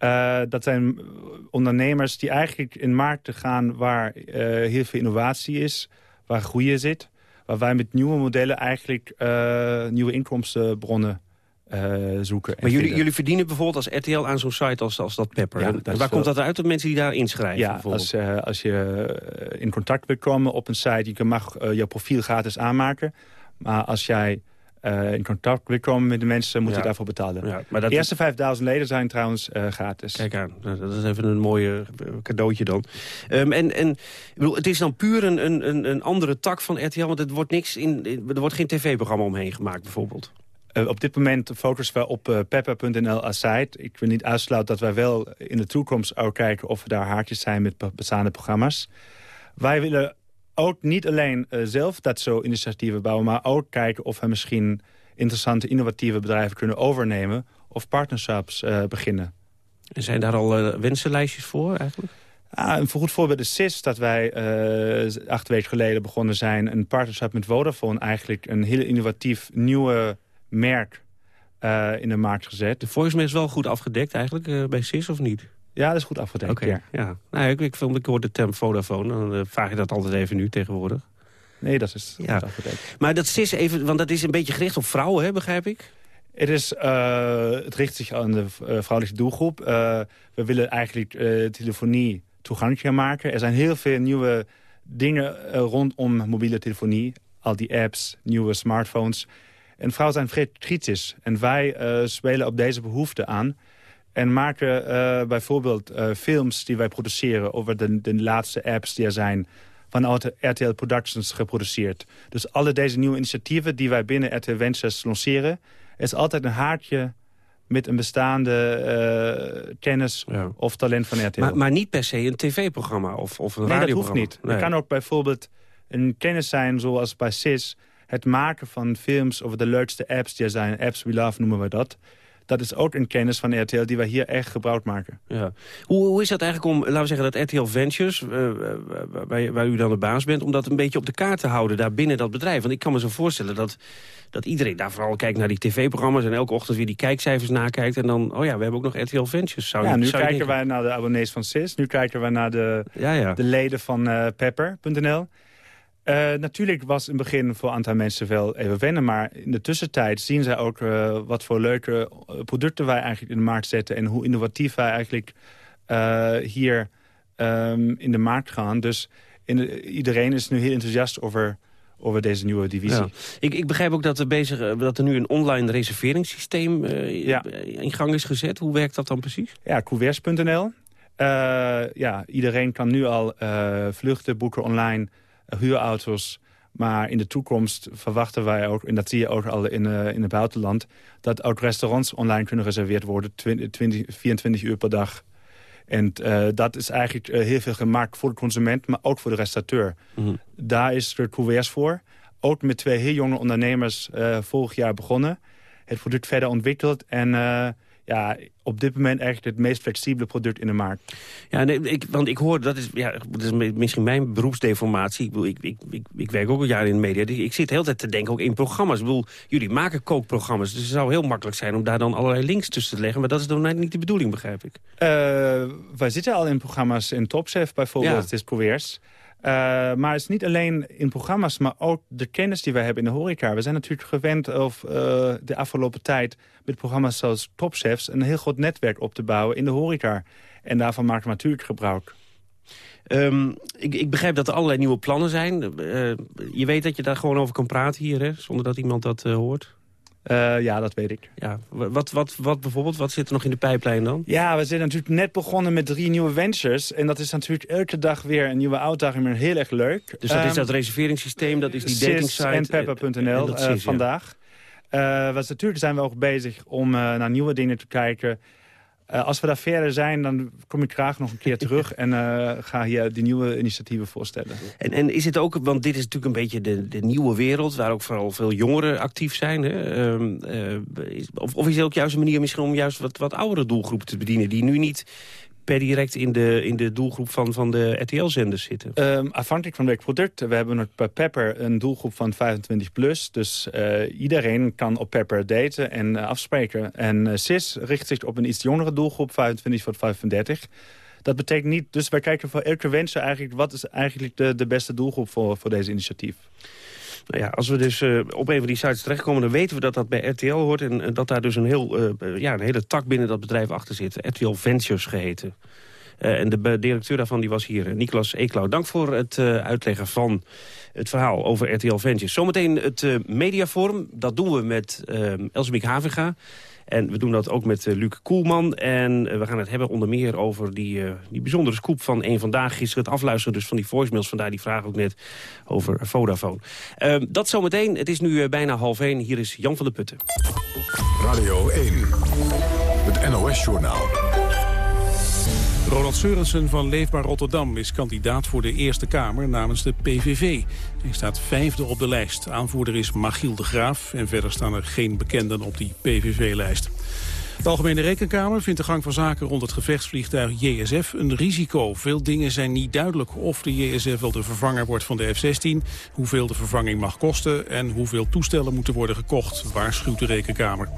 Uh, dat zijn ondernemers die eigenlijk in markten gaan waar heel veel innovatie is, waar groei zit. Waar wij met nieuwe modellen eigenlijk nieuwe inkomstenbronnen uh, zoeken. Maar jullie, jullie verdienen bijvoorbeeld als RTL aan zo'n site als, als dat Pepper. Ja, dat waar komt dat uit, dat mensen die daar inschrijven? Ja, als, uh, als je in contact wilt komen op een site... je mag uh, je profiel gratis aanmaken. Maar als jij eh, in contact komen met de mensen, moet Ja. je daarvoor betalen. Ja, maar dat de eerste 5000 leden zijn trouwens eh, gratis. Kijk aan, nou, dat is even een mooie eh, cadeautje dan. Ehm, en en ik bedoel, het is dan puur een, een, een- andere tak van RTL, want het wordt niks in, er wordt geen tv-programma omheen gemaakt bijvoorbeeld. Op dit moment focussen we op eh, pepper.nl als site. Ik wil niet uitsluiten dat wij wel in de toekomst ook kijken... of er daar haakjes zijn met be- bestaande programma's. Wij willen ook niet alleen eh, zelf dat zo initiatieven bouwen... maar ook kijken of we misschien interessante, innovatieve bedrijven kunnen overnemen... of partnerships eh, beginnen. En zijn daar al eh, wensenlijstjes voor eigenlijk? Ah, een goed voorbeeld is SIS, dat wij acht weken geleden begonnen zijn... een partnership met Vodafone eigenlijk een heel innovatief nieuwe merk in de markt gezet. De voicemail is wel goed afgedekt eigenlijk bij SIS of niet? Ja, dat is goed afgedekt, Oké, ja. ja. Nou, ik, ik, vond- ik hoor de term Vodafone, dan eh, vraag je dat altijd even nu tegenwoordig. Nee, dat is Ja. goed afgedekt. Maar dat SIS even, want dat is een beetje gericht op vrouwen, hè, begrijp ik? Het, is, eh, het richt zich aan de eh, vrouwelijke doelgroep. Eh, we willen eigenlijk eh, telefonie toegankelijker maken. Er zijn heel veel nieuwe dingen eh, rondom mobiele telefonie. Al die apps, nieuwe smartphones. En vrouwen zijn vrij kritisch. En wij eh, spelen op deze behoefte aan. En maken eh, bijvoorbeeld eh, films die wij produceren... over de, de laatste apps die er zijn vanuit RTL Productions geproduceerd. Dus alle deze nieuwe initiatieven die wij binnen RTL Ventures lanceren... is altijd een haartje met een bestaande eh, kennis of talent van RTL. Maar, maar niet per se een tv-programma of, of een nee, dat hoeft radioprogramma. niet. Er kan ook bijvoorbeeld een kennis zijn zoals bij SIS... het maken van films over de leukste apps die er zijn. Apps we love noemen we dat. Dat is ook een kennis van RTL die wij hier echt gebruik maken. Ja. Hoe, hoe is dat eigenlijk om, laten we zeggen, dat RTL Ventures, eh, waar, waar u dan de baas bent, om dat een beetje op de kaart te houden daar binnen dat bedrijf? Want ik kan me zo voorstellen dat, dat iedereen daar vooral kijkt naar die tv-programma's en elke ochtend weer die kijkcijfers nakijkt en dan, oh ja, we hebben ook nog RTL Ventures. Zou je- ja, nu zou kijken wij naar de abonnees van SIS. Nu kijken wij naar de, Ja, ja. de leden van eh, Pepper.nl. Eh, natuurlijk was in het begin voor een aantal mensen wel even wennen... maar in de tussentijd zien zij ook eh, wat voor leuke eh, producten wij eigenlijk in de markt zetten... en hoe innovatief wij eigenlijk hier ehm, in de markt gaan. Dus in de- iedereen is nu heel enthousiast over, over deze nieuwe divisie. Ja. Ik, ik begrijp ook dat er, bezig, dat er nu een online reserveringssysteem in gang is gezet. Hoe werkt dat dan precies? Ja, couvers.nl. Eh, ja, iedereen kan nu al vluchten boeken online, huurauto's. Maar in de toekomst verwachten wij ook, en dat zie je ook al in, eh, in het buitenland... dat ook restaurants online kunnen gereserveerd worden, 20, 20, 24 uur per dag. En eh, dat is eigenlijk eh, heel veel gemaakt voor de consument, maar ook voor de restaurateur. Daar is de couvers voor. Ook met twee heel jonge ondernemers eh, vorig jaar begonnen. Het product verder ontwikkeld en eh, ja, op dit moment eigenlijk het meest flexibele product in de markt. Ja, nee, ik, want ik hoor, dat is, ja, dat is mi- misschien mijn beroepsdeformatie. Ik, bedoel, ik, ik, ik, ik werk ook al jaren in de media. Dus Ik zit de hele tijd te denken ook in programma's. Ik bedoel, jullie maken kookprogramma's. Dus het zou heel makkelijk zijn om daar dan allerlei links tussen te leggen. Maar dat is dan niet de bedoeling, begrijp ik. Eh, wij zitten al in programma's in Topchef bijvoorbeeld, Ja. het is Probeers. Eh, maar het is niet alleen in programma's, maar ook de kennis die wij hebben in de horeca. We zijn natuurlijk gewend of, eh, de afgelopen tijd met programma's zoals Topchefs... een heel groot netwerk op te bouwen in de horeca. En daarvan maken we natuurlijk gebruik. Ehm, ik, ik begrijp dat er allerlei nieuwe plannen zijn. Eh, je weet dat je daar gewoon over kan praten hier, hè? Zonder dat iemand dat hoort. Eh, ja, dat weet ik. Ja, wat, wat, wat bijvoorbeeld, wat zit er nog in de pijplijn dan? Ja, we zijn natuurlijk net begonnen met drie nieuwe ventures. En dat is natuurlijk elke dag weer een nieuwe uitdaging, maar heel erg leuk. Dus dat is Ehm, dat reserveringssysteem, dat is die SIS datingsite. en Pepper.nl en dat eh, ja. vandaag. Eh, wat natuurlijk zijn we ook bezig om eh, naar nieuwe dingen te kijken. Eh, als we daar verder zijn, dan kom ik graag nog een keer terug... en eh, ga hier die nieuwe initiatieven voorstellen. En, en is het ook, want dit is natuurlijk een beetje de, de nieuwe wereld... waar ook vooral veel jongeren actief zijn. Hè? Ehm, eh, of, of is het ook juist een manier misschien om juist wat, wat oudere doelgroepen te bedienen... die nu niet per direct in de, in de doelgroep van, van de RTL-zenders zitten? Ehm, afhankelijk van welk product. We hebben bij Pepper een doelgroep van 25 plus. Dus eh, iedereen kan op Pepper daten en eh, afspreken. En eh, SIS richt zich op een iets jongere doelgroep, 25 tot 35. Dat betekent niet, dus wij kijken voor elke wens eigenlijk... wat is eigenlijk de, de beste doelgroep voor, voor deze initiatief. Nou ja, als we dus eh, op een van die sites terechtkomen... dan weten we dat dat bij RTL hoort... en eh, dat daar dus een, heel, eh, ja, een hele tak binnen dat bedrijf achter zit. RTL Ventures geheten. Eh, en de directeur daarvan die was hier, Niklas Eeklau. Dank voor het uitleggen van het verhaal over RTL Ventures. Zometeen het mediaforum. Dat doen we met Elsemiek Haviga. En we doen dat ook met uh, Luc Koelman. En we gaan het hebben onder meer over die, die bijzondere scoop van één Vandaag. Gisteren het afluisteren dus van die voicemails. Vandaar die vraag ook net over Vodafone. Ehm, dat zometeen. Het is nu bijna half één. Hier is Jan van der Putten. Radio 1. Het NOS-journaal. Ronald Seurensen van Leefbaar Rotterdam is kandidaat voor de Eerste Kamer namens de PVV. Hij staat vijfde op de lijst. Aanvoerder is Machiel de Graaf en verder staan er geen bekenden op die PVV-lijst. De Algemene Rekenkamer vindt de gang van zaken rond het gevechtsvliegtuig JSF een risico. Veel dingen zijn niet duidelijk of de JSF wel de vervanger wordt van de F-16, hoeveel de vervanging mag kosten en hoeveel toestellen moeten worden gekocht, waarschuwt de Rekenkamer.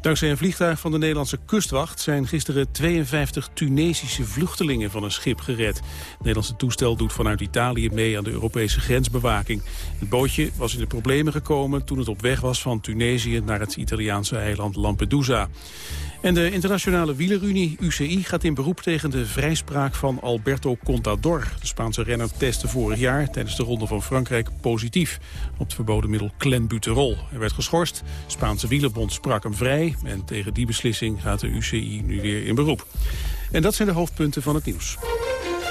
Dankzij een vliegtuig van de Nederlandse kustwacht zijn gisteren 52 Tunesische vluchtelingen van een schip gered. Het Nederlandse toestel doet vanuit Italië mee aan de Europese grensbewaking. Het bootje was in de problemen gekomen toen het op weg was van Tunesië naar het Italiaanse eiland Lampedusa. En de internationale wielerunie UCI gaat in beroep tegen de vrijspraak van Alberto Contador. De Spaanse renner testte vorig jaar tijdens de Ronde van Frankrijk positief op het verboden middel clenbuterol. Hij werd geschorst, de Spaanse wielerbond sprak hem vrij en tegen die beslissing gaat de UCI nu weer in beroep. En dat zijn de hoofdpunten van het nieuws.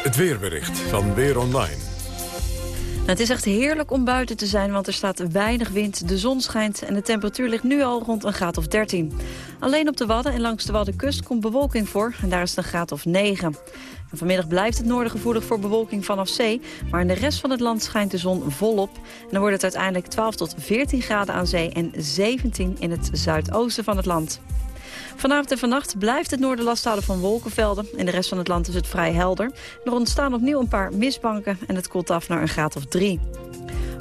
Het weerbericht van Weer Online. Nou, het is echt heerlijk om buiten te zijn, want er staat weinig wind. De zon schijnt en de temperatuur ligt nu al rond een graad of 13. Alleen op de Wadden en langs de Waddenkust komt bewolking voor. En daar is het een graad of 9. vanmiddag blijft het noorden gevoelig voor bewolking vanaf zee. Maar in de rest van het land schijnt de zon volop. En dan wordt het uiteindelijk 12 tot 14 graden aan zee en 17 in het zuidoosten van het land. Vanavond en vannacht blijft het noorden last houden van wolkenvelden. In de rest van het land is het vrij helder. Er ontstaan opnieuw een paar mistbanken en het koelt af naar een graad of drie.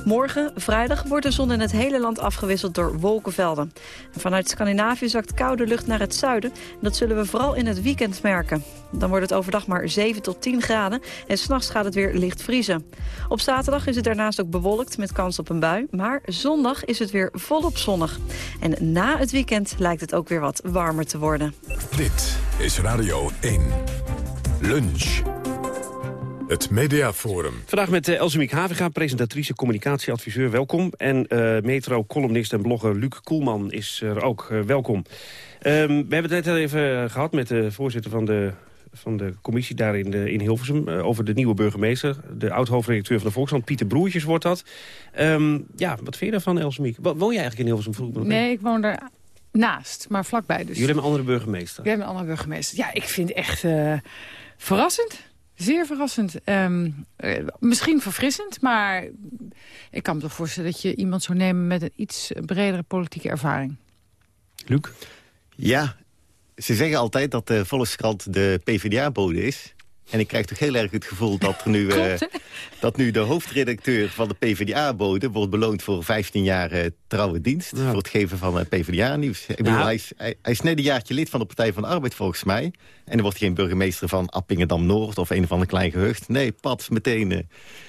Morgen, vrijdag, wordt de zon in het hele land afgewisseld door wolkenvelden. vanuit Scandinavië zakt koude lucht naar het zuiden. En dat zullen we vooral in het weekend merken. Dan wordt het overdag maar 7 tot 10 graden en s'nachts gaat het weer licht vriezen. Op zaterdag is het daarnaast ook bewolkt met kans op een bui. Maar zondag is het weer volop zonnig. En na het weekend lijkt het ook weer wat warmer te worden. Dit is Radio 1. Lunch. Het Mediaforum. Vandaag met uh, Elsemiek Haviga, presentatrice, communicatieadviseur. Welkom. En uh, metro-columnist en blogger Luc Koelman is er ook. Uh, welkom. Um, we hebben het net al even gehad met de voorzitter van de, van de commissie daar in, de, in Hilversum... over de nieuwe burgemeester, de oud-hoofdredacteur van de Volkskrant. Pieter Broertjes wordt dat. Um, ja, wat vind je daarvan, Elsemiek? Woon jij eigenlijk in Hilversum? Vroeg nee, ik woon daar naast, maar vlakbij. Dus. Jullie hebben een andere burgemeester? Jij hebben een andere burgemeester. Ja, ik vind echt verrassend. Zeer verrassend. Um, misschien verfrissend, maar ik kan me toch voorstellen... dat je iemand zou nemen met een iets bredere politieke ervaring. Luc? Ja, ze zeggen altijd dat de Volkskrant de PvdA-bode is. En ik krijg toch heel erg het gevoel dat, er nu, uh, dat nu de hoofdredacteur van de PvdA-bode... wordt beloond voor 15 jaar uh, trouwe dienst. Voor het geven van uh, PvdA-nieuws. Ik bedoel, hij, is, hij, hij, is net een jaartje lid van de Partij van de Arbeid volgens mij. En er wordt geen burgemeester van Appingedam-Noord of een of ander klein gehucht. Nee, pad, meteen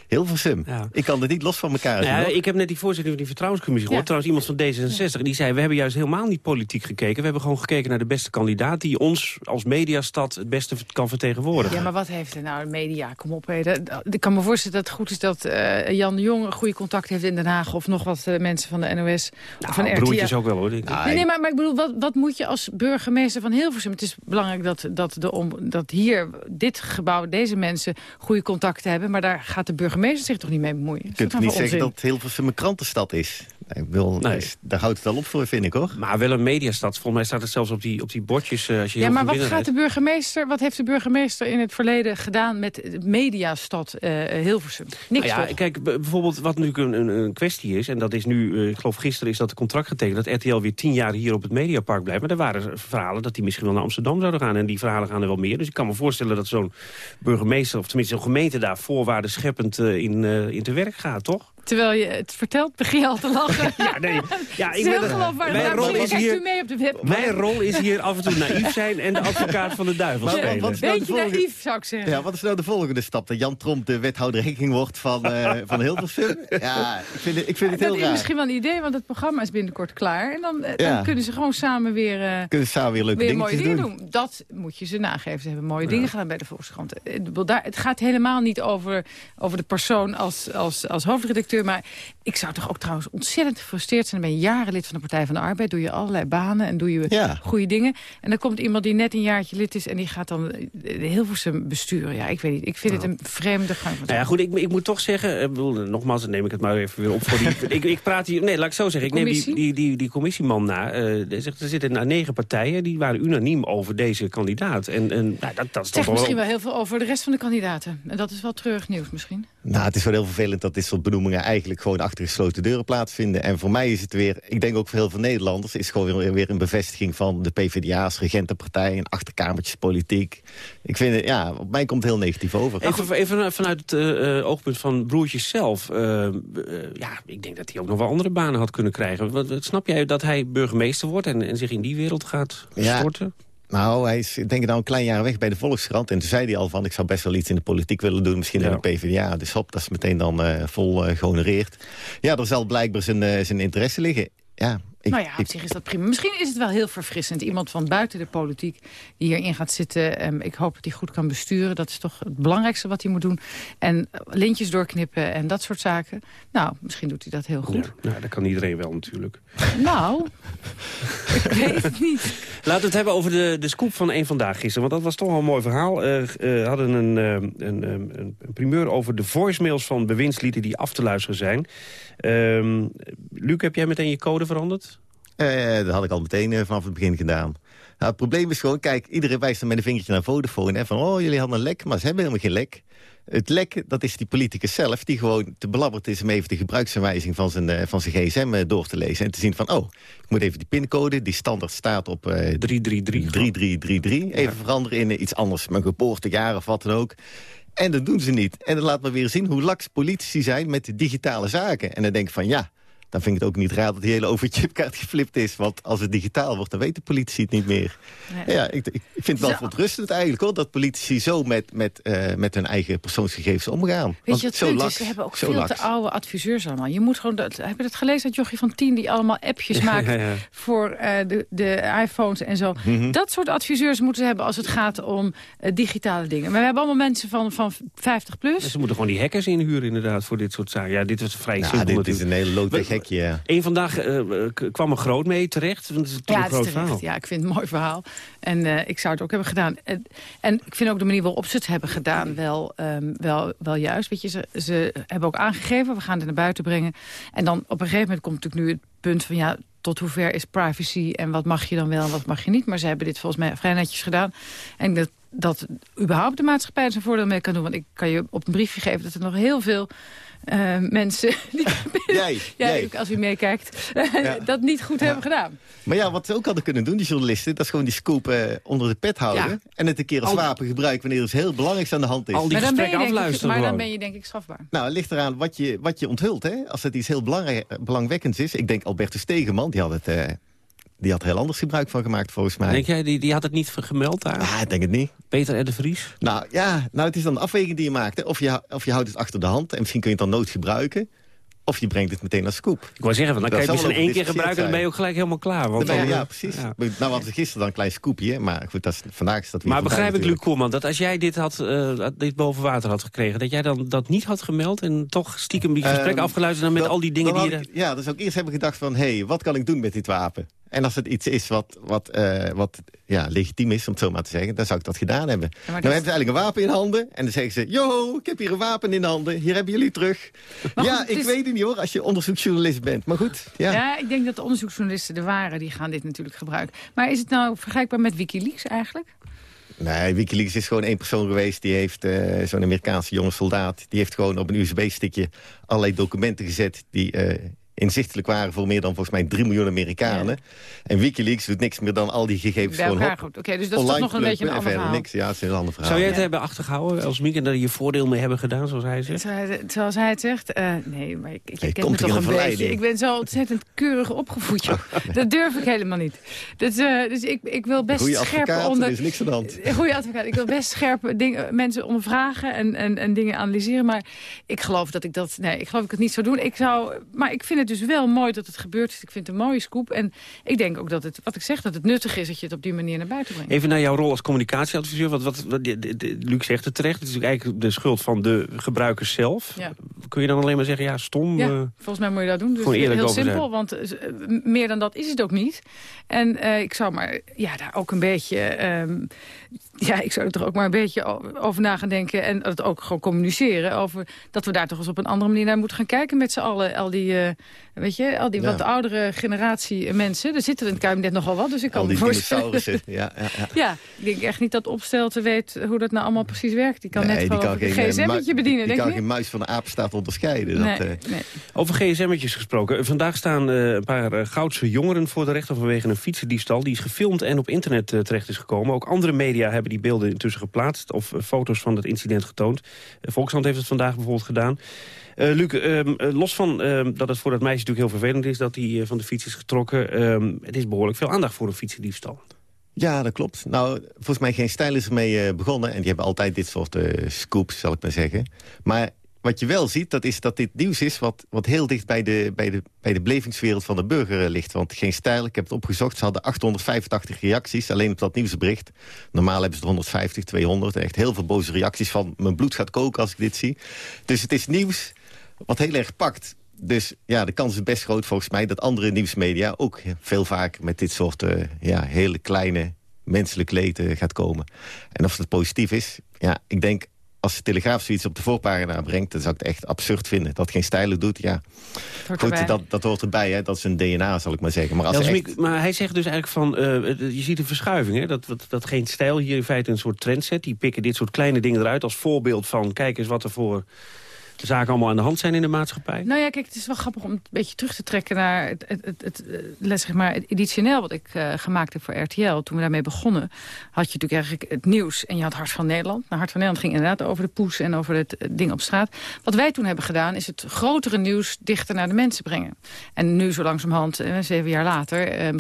Hilversum. Ja. Ik kan het niet los van elkaar ja, Ik heb net die voorzitter van die vertrouwenscommissie gehoord. Trouwens iemand van D66. Die zei, we hebben juist helemaal niet politiek gekeken. We hebben gewoon gekeken naar de beste kandidaat... die ons als mediastad het beste kan vertegenwoordigen. Ja, maar wat heeft er nou media? Kom op. Ik kan me voorstellen dat het goed is dat uh, Jan de Jong... een goede contact heeft in Den Haag. Of nog wat uh, mensen van de NOS. Nou, van broertjes ook wel hoor. Nee, nee, maar, maar ik bedoel, wat, wat moet je als burgemeester van Hilversum... Het is belangrijk dat, dat, de om, dat hier, dit gebouw, deze mensen... goede contacten hebben. Maar daar gaat de burgemeester zich toch niet mee bemoeien? Je kunt niet zeggen dat Hilversum een krantenstad is. Ik wil, nee. daar houdt het wel op voor, vind ik, hoor. Maar wel een mediastad. Volgens mij staat het zelfs op die, op die bordjes. Uh, als je ja, maar wat, gaat de burgemeester, wat heeft de burgemeester in het verleden gedaan... met mediastad uh, Hilversum? Niks, nou ja, Kijk, bijvoorbeeld wat nu een, een, kwestie is... en dat is nu, uh, ik geloof gisteren is dat de contract getekend... dat RTL weer tien jaar hier op het Mediapark blijft. Maar er waren verhalen dat die misschien wel naar Amsterdam zouden gaan. En die verhalen gaan er wel meer. Dus ik kan me voorstellen dat zo'n burgemeester... of tenminste zo'n gemeente daar voorwaarden scheppend in, in te werk gaat, toch? Terwijl je het vertelt, begin je al te lachen. ja, nee. Ja, ik ben geloofwaardig. Mijn rol is hier, mee op de web. Mijn rol is hier af en toe naïef zijn en de advocaat van de duivel maar, spelen. Wat, nou Beetje naïef, zou ik zeggen. Ja, wat is nou de volgende stap? Dat Jan Tromp de wethouder Hekking wordt van, uh, van Hilversum? Ja, ik vind het, ik vind het heel dat raar. is misschien wel een idee, want het programma is binnenkort klaar. En dan, eh, dan kunnen ze gewoon samen weer, uh, kunnen samen weer leuke weer mooie dingen doen. doen. Dat moet je ze nageven. Ze hebben mooie dingen gedaan bij de Volkskrant. Het gaat helemaal niet over, over de persoon als, als, als hoofdredacteur directeur. Maar ik zou toch ook trouwens ontzettend gefrustreerd zijn. Dan ben je jaren lid van de Partij van de Arbeid. Doe je allerlei banen en doe je Ja. goede dingen. En dan komt iemand die net een jaartje lid is... en die gaat dan eh, heel veel zijn besturen. Ja, ik weet niet. Ik vind het een vreemde gang van Nou ja, goed, ik, ik moet toch zeggen, eh, ik bedoel, nogmaals, dan neem ik het maar even weer op voor die... ik, ik praat hier, nee, laat ik zo zeggen, ik neem die, die, die, die commissieman na. eh, er zegt, er zitten nou negen partijen, die waren unaniem over deze kandidaat. En, en nou, dat, dat is toch zegt wel... misschien wel heel veel over de rest van de kandidaten. En dat is wel treurig nieuws misschien. Nou, het is wel heel vervelend dat dit soort benoemingen eigenlijk gewoon achter gesloten deuren plaatsvinden. En voor mij is het weer, ik denk ook voor heel veel Nederlanders, is het gewoon weer, weer een bevestiging van de PvdA's, regentenpartij, een achterkamertjespolitiek. Ik vind het, ja, op mij komt het heel negatief over. Even, even vanuit het eh, eh, oogpunt van broertjes zelf. eh, ja, ik denk dat hij ook nog wel andere banen had kunnen krijgen. Wat, snap jij dat hij burgemeester wordt en, en zich in die wereld gaat Ja. Nou, hij is denk ik nou een klein jaar weg bij de Volkskrant. En toen zei hij al van, ik zou best wel iets in de politiek willen doen. Misschien in de PvdA. Dus hop, dat is meteen dan eh, vol gehonoreerd. Ja, er zal blijkbaar zijn, eh, zijn interesse liggen. Ja, ik, nou ja, op ik- zich is dat prima. Misschien is het wel heel verfrissend. Iemand van buiten de politiek die hierin gaat zitten. Ehm, ik hoop dat hij goed kan besturen. Dat is toch het belangrijkste wat hij moet doen. En eh, lintjes doorknippen en dat soort zaken. Nou, misschien doet hij dat heel goed. Ja, nou, dat kan iedereen wel natuurlijk. Nou, ik weet het niet. Laten we het hebben over de, de scoop van één Vandaag gisteren. Want dat was toch wel een mooi verhaal. We hadden een, eh, een, eh, een, een primeur over de voicemails van bewindslieden die af te luisteren zijn. Ehm, Luc, heb jij meteen je code veranderd? Eh, dat had ik al meteen eh, vanaf het begin gedaan. Nou, het probleem is gewoon, kijk, iedereen wijst dan met een vingertje naar Vodafone. Hè, van, oh, jullie hadden een lek, maar ze hebben helemaal geen lek. Het lek, dat is die politicus zelf, die gewoon te belabberd is... om even de gebruiksaanwijzing van zijn, eh, van zijn gsm door te lezen. En te zien van, oh, ik moet even die pincode, die standaard staat op... eh 3333. 3333, even veranderen in iets anders. Mijn geboortejaar of wat dan ook. En dat doen ze niet. En dan laat maar weer zien hoe laks politici zijn met digitale zaken. En dan denk ik van, ja, dan vind ik het ook niet raar dat die hele overchipkaart geflipt is. Want als het digitaal wordt, dan weten politici het niet meer. Nee. Ja, ik, ik vind het wel verontrustend eigenlijk hoor, dat politici zo met, met, eh, met hun eigen persoonsgegevens omgaan. Weet Want je, het zo punt laks, is, ze hebben ook veel laks. te oude adviseurs allemaal. Je moet gewoon, dat, heb je dat gelezen, dat Jochie van 10 die allemaal appjes maakt Ja, ja. voor eh, de, de iPhones en zo. Mhm. Dat soort adviseurs moeten ze hebben als het gaat om eh, digitale dingen. Maar we hebben allemaal mensen van, van 50 plus. Ze moeten gewoon die hackers inhuren inderdaad voor dit soort zaken. Ja, dit was vrij Ja, simpel dit is een hele low-tech hekje, ja. Eén vandaag eh, k- kwam er groot mee terecht. Want het is Ja, een groot verhaal. Ja, ik vind het een mooi verhaal. En eh, ik zou het ook hebben gedaan. En, en ik vind ook de manier waarop ze het hebben gedaan wel, ehm, wel, wel juist. Weet je, ze, ze hebben ook aangegeven, we gaan het naar buiten brengen. En dan op een gegeven moment komt natuurlijk nu het punt van... ja, tot hoever is privacy en wat mag je dan wel en wat mag je niet. Maar ze hebben dit volgens mij vrij netjes gedaan. En dat, dat überhaupt de maatschappij zijn voordeel mee kan doen. Want ik kan je op een briefje geven dat er nog heel veel... eh, mensen, die, Jij, ja, jij. als u meekijkt, Ja. dat niet goed hebben gedaan. Maar ja, wat ze ook hadden kunnen doen, die journalisten... dat is gewoon die scoop eh, onder de pet houden... Ja. en het een keer als Al- wapen gebruiken... wanneer er iets heel belangrijks aan de hand is. Al die Maar dan, ben je, afluisteren maar dan ben je denk ik strafbaar. Nou, het ligt eraan wat je, wat je onthult. Hè? Als het iets heel belangrijk, belangwekkends is. Ik denk Albertus Stegeman, die had, het, eh, die had heel anders gebruik van gemaakt volgens mij. Denk jij, die, die had het niet gemeld daar? Ah, ik denk het niet. Peter R. de Vries? Nou ja, nou, het is dan de afweging die je maakt. Hè? Of, je, of je houdt het achter de hand en misschien kun je het dan nooit gebruiken. Of je brengt het meteen naar scoop. Ik wou zeggen, van, dan kan je het dus in één keer gebruiken... dan ben je ook gelijk helemaal klaar. Want Dan ja, precies. ja. Nou, hadden we gisteren dan een klein scoopje. Maar goed, dat is, vandaag is dat weer Maar begrijp ik, Luc. Koelman, dat als jij dit, had, eh, dit boven water had gekregen... dat jij dan dat niet had gemeld en toch stiekem die gesprekken Ehm, afgeluisterd... en met dan- al die dingen die je... Ja, dus ook eerst heb ik gedacht van... hé, hey, wat kan ik doen met dit wapen? En als het iets is wat, wat, eh, wat ja, legitiem is, om het zo maar te zeggen... dan zou ik dat gedaan hebben. dan hebben ze eigenlijk een wapen in handen... en dan zeggen ze, yo, ik heb hier een wapen in handen. Hier hebben jullie terug. Maar ja, goed, ik is- weet het niet hoor, als je onderzoeksjournalist bent. Maar goed, ja. Ja. ik denk dat de onderzoeksjournalisten de waren, die gaan dit natuurlijk gebruiken. Maar is het nou vergelijkbaar met Wikileaks eigenlijk? Nee, Wikileaks is gewoon één persoon geweest. Die heeft eh, zo'n Amerikaanse jonge soldaat. Die heeft gewoon op een USB-stickje allerlei documenten gezet... die eh, inzichtelijk waren voor meer dan volgens mij 3 miljoen Amerikanen. En Wikileaks doet niks meer dan al die gegevens Bij gewoon goed. Oké, dus dat is toch online nog een beetje een ander en verhaal. niks. Ja, het is een ander verhaal. Zou jij het Ja. hebben achtergehouden als Mieke... dat je je voordeel mee hebben gedaan, zoals hij zegt? Zoals hij, zoals hij het zegt. eh, nee, maar ik, ik ken komt me toch een beetje. Ik ben zo ontzettend keurig opgevoed, joh. Dat durf ik helemaal niet. Dus, eh, dus ik, ik wil best Goeie scherp advocaat, onder... er is niks aan de hand. Goeie advocaat. Ik wil best scherp dingen, mensen ondervragen en, en, en dingen analyseren. Maar ik geloof dat ik dat... Nee, ik geloof dat ik het niet zou doen. Ik zou, maar ik vind het dus wel mooi dat het gebeurd is. Ik vind het een mooie scoop. En ik denk ook dat het, wat ik zeg, dat het nuttig is dat je het op die manier naar buiten brengt. Even naar jouw rol als communicatieadviseur. Wat, wat, wat, Luc zegt het terecht. Het is eigenlijk de schuld van de gebruikers zelf. Ja. Kun je dan alleen maar zeggen, ja, stom? Ja, uh, volgens mij moet je dat doen. Dus gewoon eerlijk heel simpel, zijn. want uh, meer dan dat is het ook niet. En uh, ik zou maar ja, daar ook een beetje... Um, ja, ik zou er toch ook maar een beetje over na gaan denken... en het ook gewoon communiceren over dat we daar toch eens op een andere manier naar moeten gaan kijken met z'n allen. Al die, uh, weet je, al die ja. wat oudere generatie mensen. Er zitten in het kabinet nogal wat, dus ik kan al die me voorstellen. Ja, ja, ja. ja, ik denk echt niet dat Opstelten weet hoe dat nou allemaal precies werkt. Die kan nee, net gewoon een gsm'tje bedienen, Die denk kan je? geen muis van een apenstaart onderscheiden. Nee, dat, uh... nee. Over gsm'tjes gesproken. Vandaag staan uh, een paar Goudse jongeren voor de rechter vanwege een fietsendiefstal. Die is gefilmd en op internet terecht is gekomen. Ook andere media hebben die beelden intussen geplaatst of foto's van het incident getoond. Volkshand heeft het vandaag bijvoorbeeld gedaan. Uh, Luc, uh, los van uh, dat het voor dat meisje natuurlijk heel vervelend is... dat hij van de fiets is getrokken... ehm, het is behoorlijk veel aandacht voor een fietsendiefstal. Ja, dat klopt. Nou, volgens mij geen stijl is ermee begonnen. En die hebben altijd dit soort scoops, zal ik maar zeggen. Maar wat je wel ziet, dat is dat dit nieuws is... wat, wat heel dicht bij de, bij, de, bij de belevingswereld van de burger ligt. Want geen stijl, ik heb het opgezocht... ze hadden 885 reacties, alleen op dat nieuwsbericht. Normaal hebben ze er 150, 200. Echt heel veel boze reacties van... mijn bloed gaat koken als ik dit zie. Dus het is nieuws wat heel erg pakt. Dus ja, de kans is best groot volgens mij... dat andere nieuwsmedia ook veel vaker met dit soort uh, ja, hele kleine menselijk leed uh, gaat komen. En of het positief is, ja, ik denk als de Telegraaf zoiets op de voorpagina brengt... dan zou ik het echt absurd vinden. Dat geen stijlen doet, ja. Goed, dat, dat hoort erbij, hè. dat is een DNA, zal ik maar zeggen. Maar, als ja, echt... maar hij zegt dus eigenlijk van... Uh, je ziet een verschuiving, hè? Dat, dat, dat geen stijl hier in feite een soort trend zet. Die pikken dit soort kleine dingen eruit als voorbeeld van... kijk eens wat er voor de zaken allemaal aan de hand zijn in de maatschappij? Nou ja, kijk, het is wel grappig om een beetje terug te trekken naar het, het, het, het zeg maar, editioneel wat ik uh, gemaakt heb voor RTL. Toen we daarmee begonnen, had je natuurlijk eigenlijk het nieuws en je had Hart van Nederland. Nou, Hart van Nederland ging inderdaad over de poes en over het ding op straat. Wat wij toen hebben gedaan, is het grotere nieuws dichter naar de mensen brengen. En nu zo langzamerhand, zeven jaar later, uh,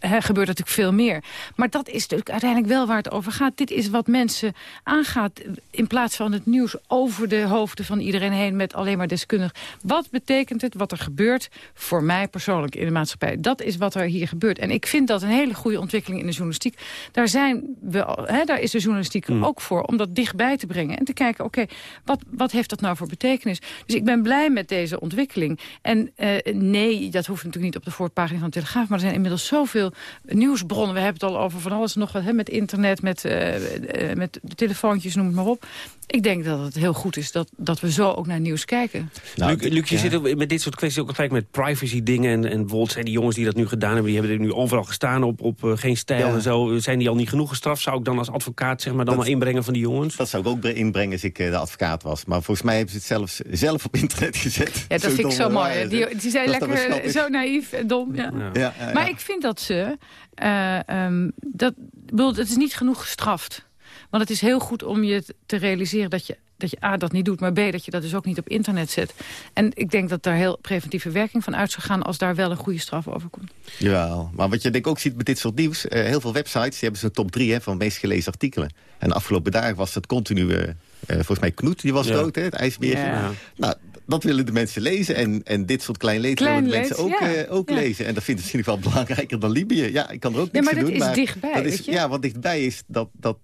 gebeurt natuurlijk veel meer. Maar dat is natuurlijk uiteindelijk wel waar het over gaat. Dit is wat mensen aangaat in plaats van het nieuws over de hoofden van iedereen iedereen heen met alleen maar deskundig. Wat betekent het, wat er gebeurt voor mij persoonlijk in de maatschappij? Dat is wat er hier gebeurt. En ik vind dat een hele goede ontwikkeling in de journalistiek. Daar, zijn we, hè, daar is de journalistiek mm. ook voor, om dat dichtbij te brengen. En te kijken, oké, okay, wat, wat heeft dat nou voor betekenis? Dus ik ben blij met deze ontwikkeling. En uh, nee, dat hoeft natuurlijk niet op de voorpagina van de Telegraaf... maar er zijn inmiddels zoveel nieuwsbronnen. We hebben het al over van alles nog wat, hè, met internet, met, uh, uh, met de telefoontjes, noem het maar op. Ik denk dat het heel goed is dat, dat we zo ook naar nieuws kijken. Nou, Luc, Luc, je ja. zit met dit soort kwesties ook gelijk met privacy dingen. En, en bijvoorbeeld zijn die jongens die dat nu gedaan hebben... die hebben er nu overal gestaan op, op uh, geen stijl ja. en zo. Zijn die al niet genoeg gestraft? Zou ik dan als advocaat zeg maar dan dat, maar inbrengen van die jongens? Dat zou ik ook inbrengen als ik uh, de advocaat was. Maar volgens mij hebben ze het zelfs zelf op internet gezet. Ja, dat vind ik zo mooi. Die, die zijn lekker zo naïef en dom. Ja. Ja. maar ik vind dat ze... Uh, um, dat, bedoel, het is niet genoeg gestraft. Want het is heel goed om je te realiseren dat je, dat je A, dat niet doet... maar B, dat je dat dus ook niet op internet zet. En ik denk dat daar heel preventieve werking van uit zou gaan... als daar wel een goede straf over komt. Ja, maar wat je denk ik ook ziet met dit soort nieuws... Uh, heel veel websites die hebben zo'n top 3 hè, van meest gelezen artikelen. En de afgelopen dagen was het continu... Uh, volgens mij Knoet, die was ja. dood, hè, het ijsbeertje. Ja. Nou, dat willen de mensen lezen. En, en dit soort klein leed willen de mensen ook, ja. uh, ook ja. lezen. En dat vinden ze misschien wel belangrijker dan Libië. Ja, ik kan er ook niks nee, maar aan doen. maar dat is dichtbij, dat is? Ja, wat dichtbij is, dat... dat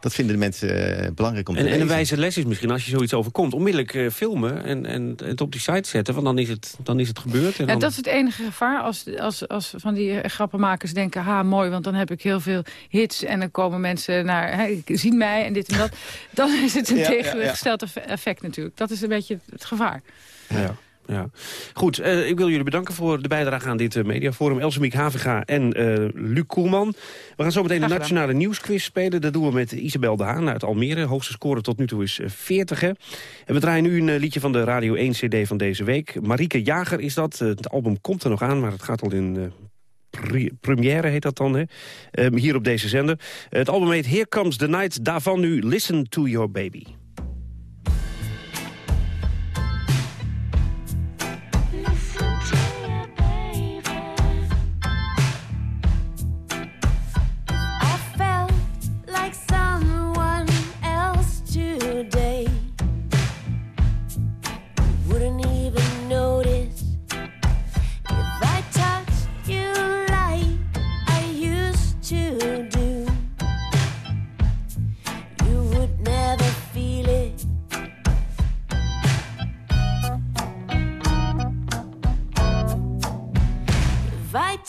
dat vinden de mensen uh, belangrijk om te en, lezen. En een wijze les is misschien, als je zoiets overkomt... onmiddellijk uh, filmen en, en het op die site zetten. Want dan is het, dan is het gebeurd. En ja, dan... dat is het enige gevaar. Als, als, als van die grappenmakers denken... ha, mooi, want dan heb ik heel veel hits... en dan komen mensen naar, hè, zien mij en dit en dat. dan is het een ja, tegengesteld ja, ja. effect natuurlijk. Dat is een beetje het gevaar. Ja. Ja. Goed, uh, ik wil jullie bedanken voor de bijdrage aan dit uh, mediaforum. Elsemiek Haviga en uh, Luc Koelman. We gaan zo meteen de Nationale Nieuwsquiz spelen. Dat doen we met Isabel de Haan uit Almere. Hoogste score tot nu toe is 40. Hè. En we draaien nu een liedje van de Radio 1 CD van deze week. Marieke Jager is dat. het album komt er nog aan, maar het gaat al in... Pre première heet dat dan, hè? Um, hier op deze zender. het album heet Here Comes the Night. Daarvan nu Listen to Your Baby.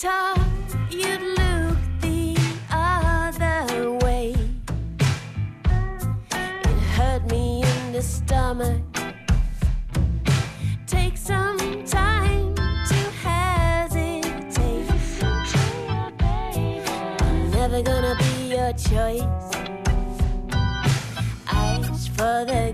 You'd look the other way. It hurt me in the stomach. Take some time to hesitate. I'm never gonna be your choice. Eyes for the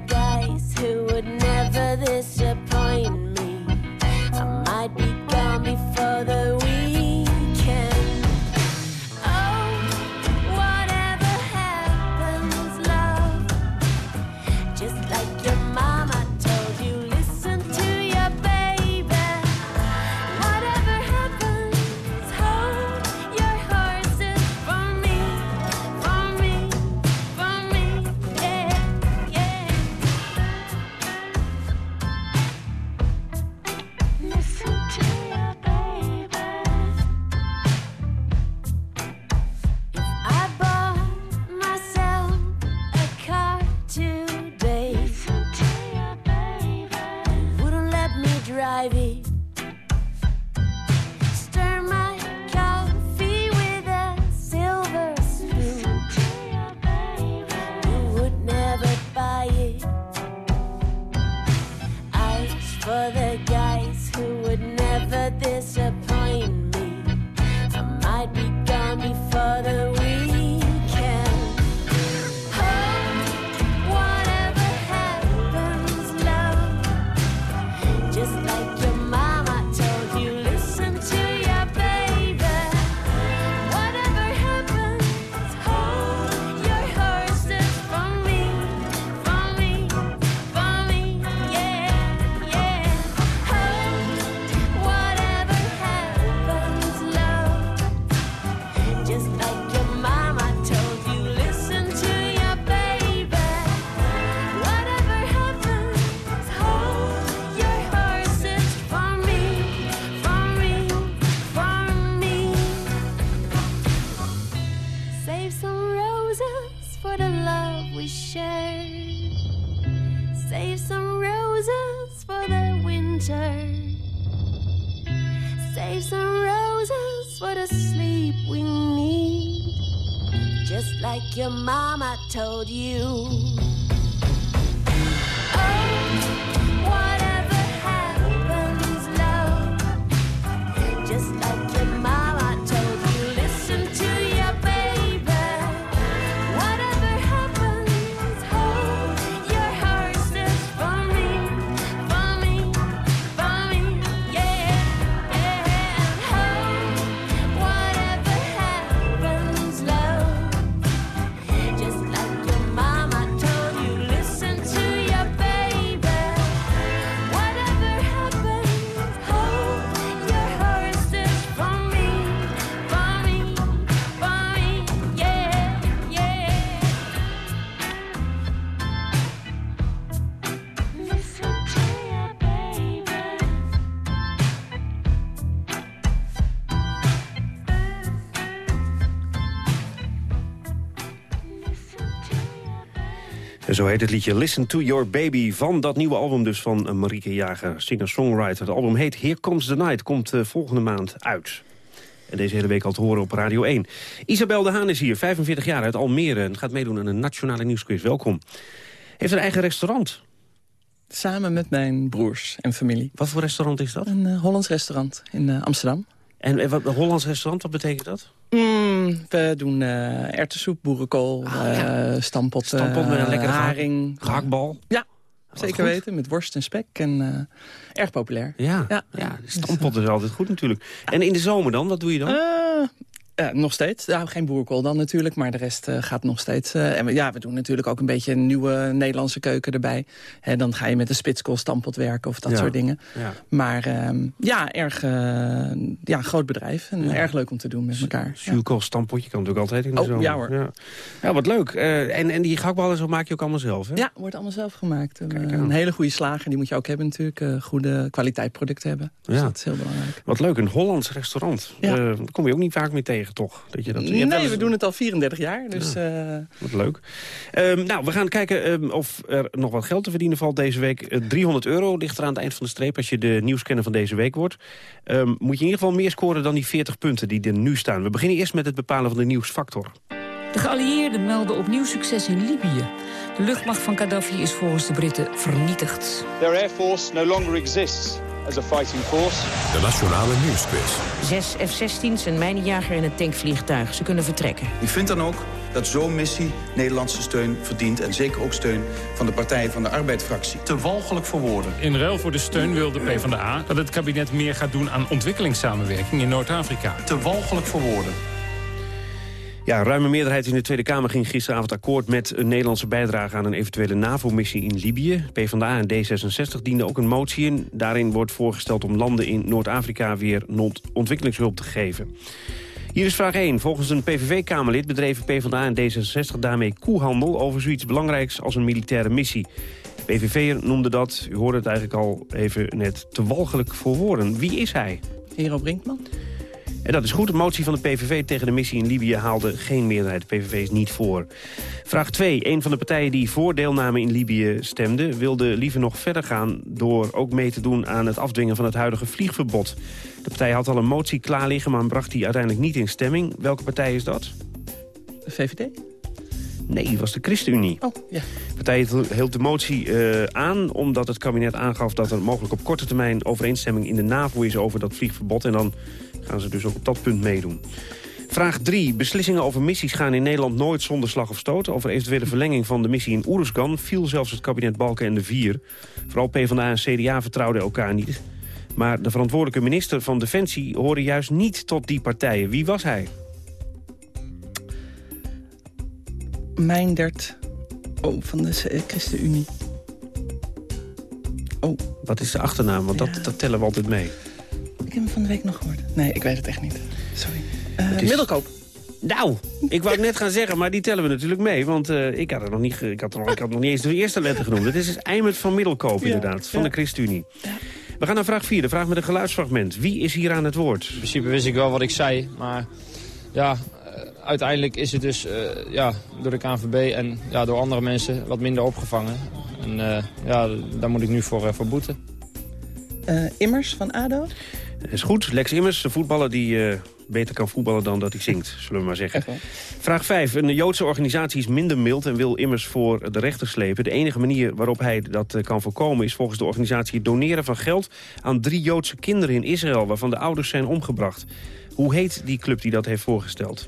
for the winter. Save some roses for the sleep we need. Just like your mama told you. Oh, whatever En zo heet het liedje Listen to Your Baby van dat nieuwe album dus van eh, Marieke Jager, singer-songwriter. Het album heet Here Comes the Night, komt eh, volgende maand uit. En deze hele week al te horen op Radio 1. Isabel de Haan is hier, 45 jaar uit Almere... en gaat meedoen aan een nationale nieuwsquiz. Welkom. Heeft een eigen restaurant. Samen met mijn broers en familie. Wat voor restaurant is dat? Een eh, Hollands restaurant in Amsterdam. En eh, wat, een Hollands restaurant, wat betekent dat? Mm, we doen eh erwtensoep, boerenkool, eh stampot, Ah, Stampot met een eh, lekkere haring. Gehaktbal? Ja, zeker goed. weten. Met worst en spek. En eh, erg populair. Ja, ja. stampot is altijd goed natuurlijk. En in de zomer dan, wat doe je dan? Eh, eh, nog steeds. Ja, geen boerenkool dan natuurlijk, maar de rest eh, gaat nog steeds. eh, en we, ja, we doen natuurlijk ook een beetje een nieuwe Nederlandse keuken erbij. Hè, dan ga je met de spitskool stampot werken of dat Ja, soort dingen. ja. Maar ehm, ja, erg ja, groot bedrijf en erg leuk om te doen met elkaar. Zuurkool, stampotje kan natuurlijk altijd in de Oh, zomer. ja hoor. Ja, Ja, wat leuk. En, en die gehaktballen zo maak je ook allemaal zelf, hè? Ja, wordt allemaal zelf gemaakt. Een, een hele goede slager, die moet je ook hebben natuurlijk. goede kwaliteitproducten hebben. Dus Ja. dat is heel belangrijk. Wat leuk, een Hollands restaurant. Daar kom je ook niet vaak meer tegen. Toch? Dat je dat, je Nee, eens- we doen het al 34 jaar, dus... eh, Wat leuk. Ehm, nou, we gaan kijken ehm, of er nog wat geld te verdienen valt deze week. Eh, 300 euro ligt er aan het eind van de streep als je de nieuwskenner van deze week wordt. Ehm, moet je in ieder geval meer scoren dan die 40 punten die er nu staan. We beginnen eerst met het bepalen van de nieuwsfactor. De geallieerden melden opnieuw succes in Libië. De luchtmacht van Gaddafi is volgens de Britten vernietigd. Their air force no longer exists as a fighting force. De Nationale Nieuwsquiz. Zes F-16's, een mijnenjager en een tankvliegtuig. Ze kunnen vertrekken. Ik vind dan ook dat zo'n missie Nederlandse steun verdient... en zeker ook steun van de Partij van de Arbeid-fractie. Te walgelijk voor woorden. In ruil voor de steun wil de PvdA dat het kabinet meer gaat doen aan ontwikkelingssamenwerking in Noord-Afrika. Te walgelijk voor woorden. Ja, ruime meerderheid in de Tweede Kamer ging gisteravond akkoord met een Nederlandse bijdrage aan een eventuele NAVO-missie in Libië. PvdA en D66 dienden ook een motie in. Daarin wordt voorgesteld om landen in Noord-Afrika weer ontwikkelingshulp te geven. Hier is vraag 1. Volgens een PVV-Kamerlid bedreven PvdA en D66 daarmee koehandel over zoiets belangrijks als een militaire missie. PVV'er noemde dat, u hoorde het eigenlijk al even net, te walgelijk voor woorden. Wie is hij? Hero Brinkman? En dat is goed. De motie van de PVV tegen de missie in Libië haalde geen meerderheid. De PVV is niet voor. Vraag 2. Een van de partijen die voor deelname in Libië stemde... wilde liever nog verder gaan door ook mee te doen aan het afdwingen van het huidige vliegverbod. De partij had al een motie klaar liggen, maar bracht die uiteindelijk niet in stemming. Welke partij is dat? De VVD? Nee, het was de ChristenUnie. Oh, ja. De partij hield de motie eh, aan omdat het kabinet aangaf... dat er mogelijk op korte termijn overeenstemming in de NAVO is over dat vliegverbod. En dan gaan ze dus ook op dat punt meedoen. Vraag 3. Beslissingen over missies gaan in Nederland nooit zonder slag of stoot. Over eventuele verlenging van de missie in Oeruzgan viel zelfs het kabinet Balken en de Vier. Vooral PvdA en CDA vertrouwden elkaar niet. Maar de verantwoordelijke minister van Defensie hoorde juist niet tot die partijen. Wie was hij? Mijndert oh, van de ChristenUnie. Oh. Wat is de achternaam? Want dat, dat tellen we altijd mee. Ik heb hem van de week nog gehoord. Nee, ik weet het echt niet. Sorry. Eh, is- Middelkoop. Nou, ik wou het net gaan zeggen, maar die tellen we natuurlijk mee. Want eh, ik, had er nog niet, ik, had er nog, ik had nog niet eens de eerste letter genoemd. Het is dus Eimert van Middelkoop Ja, inderdaad, van ja. de ChristenUnie. We gaan naar vraag 4, de vraag met een geluidsfragment. Wie is hier aan het woord? In principe wist ik wel wat ik zei, maar ja, eh, uiteindelijk is het dus eh, ja, door de KNVB en ja, door andere mensen wat minder opgevangen. En eh, ja, daar moet ik nu voor, eh, voor boeten. Eh, Immers van ADO. Is goed. Lex Immers, de voetballer die eh, beter kan voetballen dan dat hij zingt, zullen we maar zeggen. Vraag 5. Een Joodse organisatie is minder mild en wil Immers voor de rechter slepen. De enige manier waarop hij dat eh, kan voorkomen is volgens de organisatie het doneren van geld aan drie Joodse kinderen in Israël, waarvan de ouders zijn omgebracht. Hoe heet die club die dat heeft voorgesteld?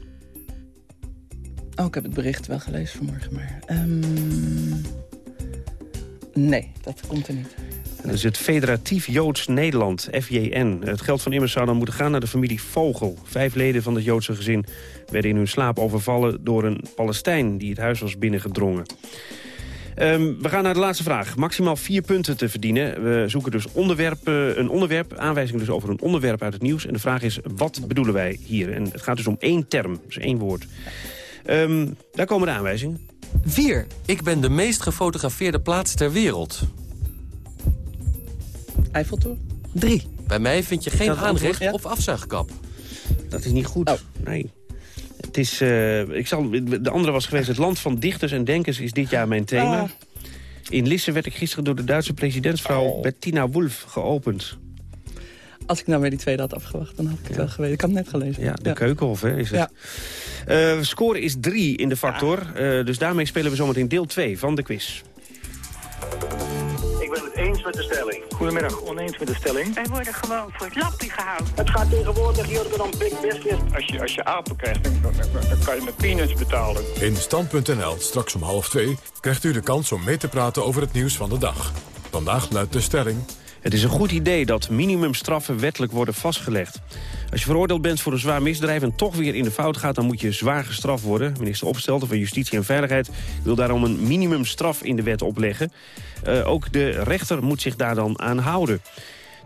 Oh, ik heb het bericht wel gelezen vanmorgen, maar... ehm, nee, dat komt er niet. Dat is het Federatief Joods Nederland, FJN. Het geld van Immers zou dan moeten gaan naar de familie Vogel. Vijf leden van het Joodse gezin werden in hun slaap overvallen... door een Palestijn die het huis was binnengedrongen. Ehm, we gaan naar de laatste vraag. Maximaal vier punten te verdienen. We zoeken dus onderwerp, eh, een onderwerp, aanwijzingen dus over een onderwerp uit het nieuws. En de vraag is, wat bedoelen wij hier? En het gaat dus om één term, dus één woord. Ehm, daar komen de aanwijzingen. 4. Ik ben de meest gefotografeerde plaats ter wereld. Eiffeltoren. 3. Bij mij vind je geen aanrecht of afzuigkap. Dat is niet goed. Nee. Het is, eh, ik zal, de andere was geweest, het land van dichters en denkers is dit jaar mijn thema. Ah. In Lisse werd ik gisteren door de Duitse presidentsvrouw Bettina Wulff geopend. Als ik nou weer die tweede had afgewacht, dan had ik het wel geweten. Ik had het net gelezen. Ja, de Keukenhof hè, is het. Ja. Eh, score is 3 in de factor. Eh, dus daarmee spelen we zometeen deel 2 van de quiz. Ik ben het eens met de stelling. Goedemiddag, oneens met de stelling. Wij worden gewoon voor het lappie gehouden. Het gaat tegenwoordig hier dan big business. Als je, als je apen krijgt, dan, dan, dan kan je met peanuts betalen. In Stand.nl, straks om half twee, krijgt u de kans om mee te praten over het nieuws van de dag. Vandaag luidt de stelling... Het is een goed idee dat minimumstraffen wettelijk worden vastgelegd. Als je veroordeeld bent voor een zwaar misdrijf en toch weer in de fout gaat... dan moet je zwaar gestraft worden. Minister Opstelten van Justitie en Veiligheid wil daarom een minimumstraf in de wet opleggen. Eh, ook de rechter moet zich daar dan aan houden.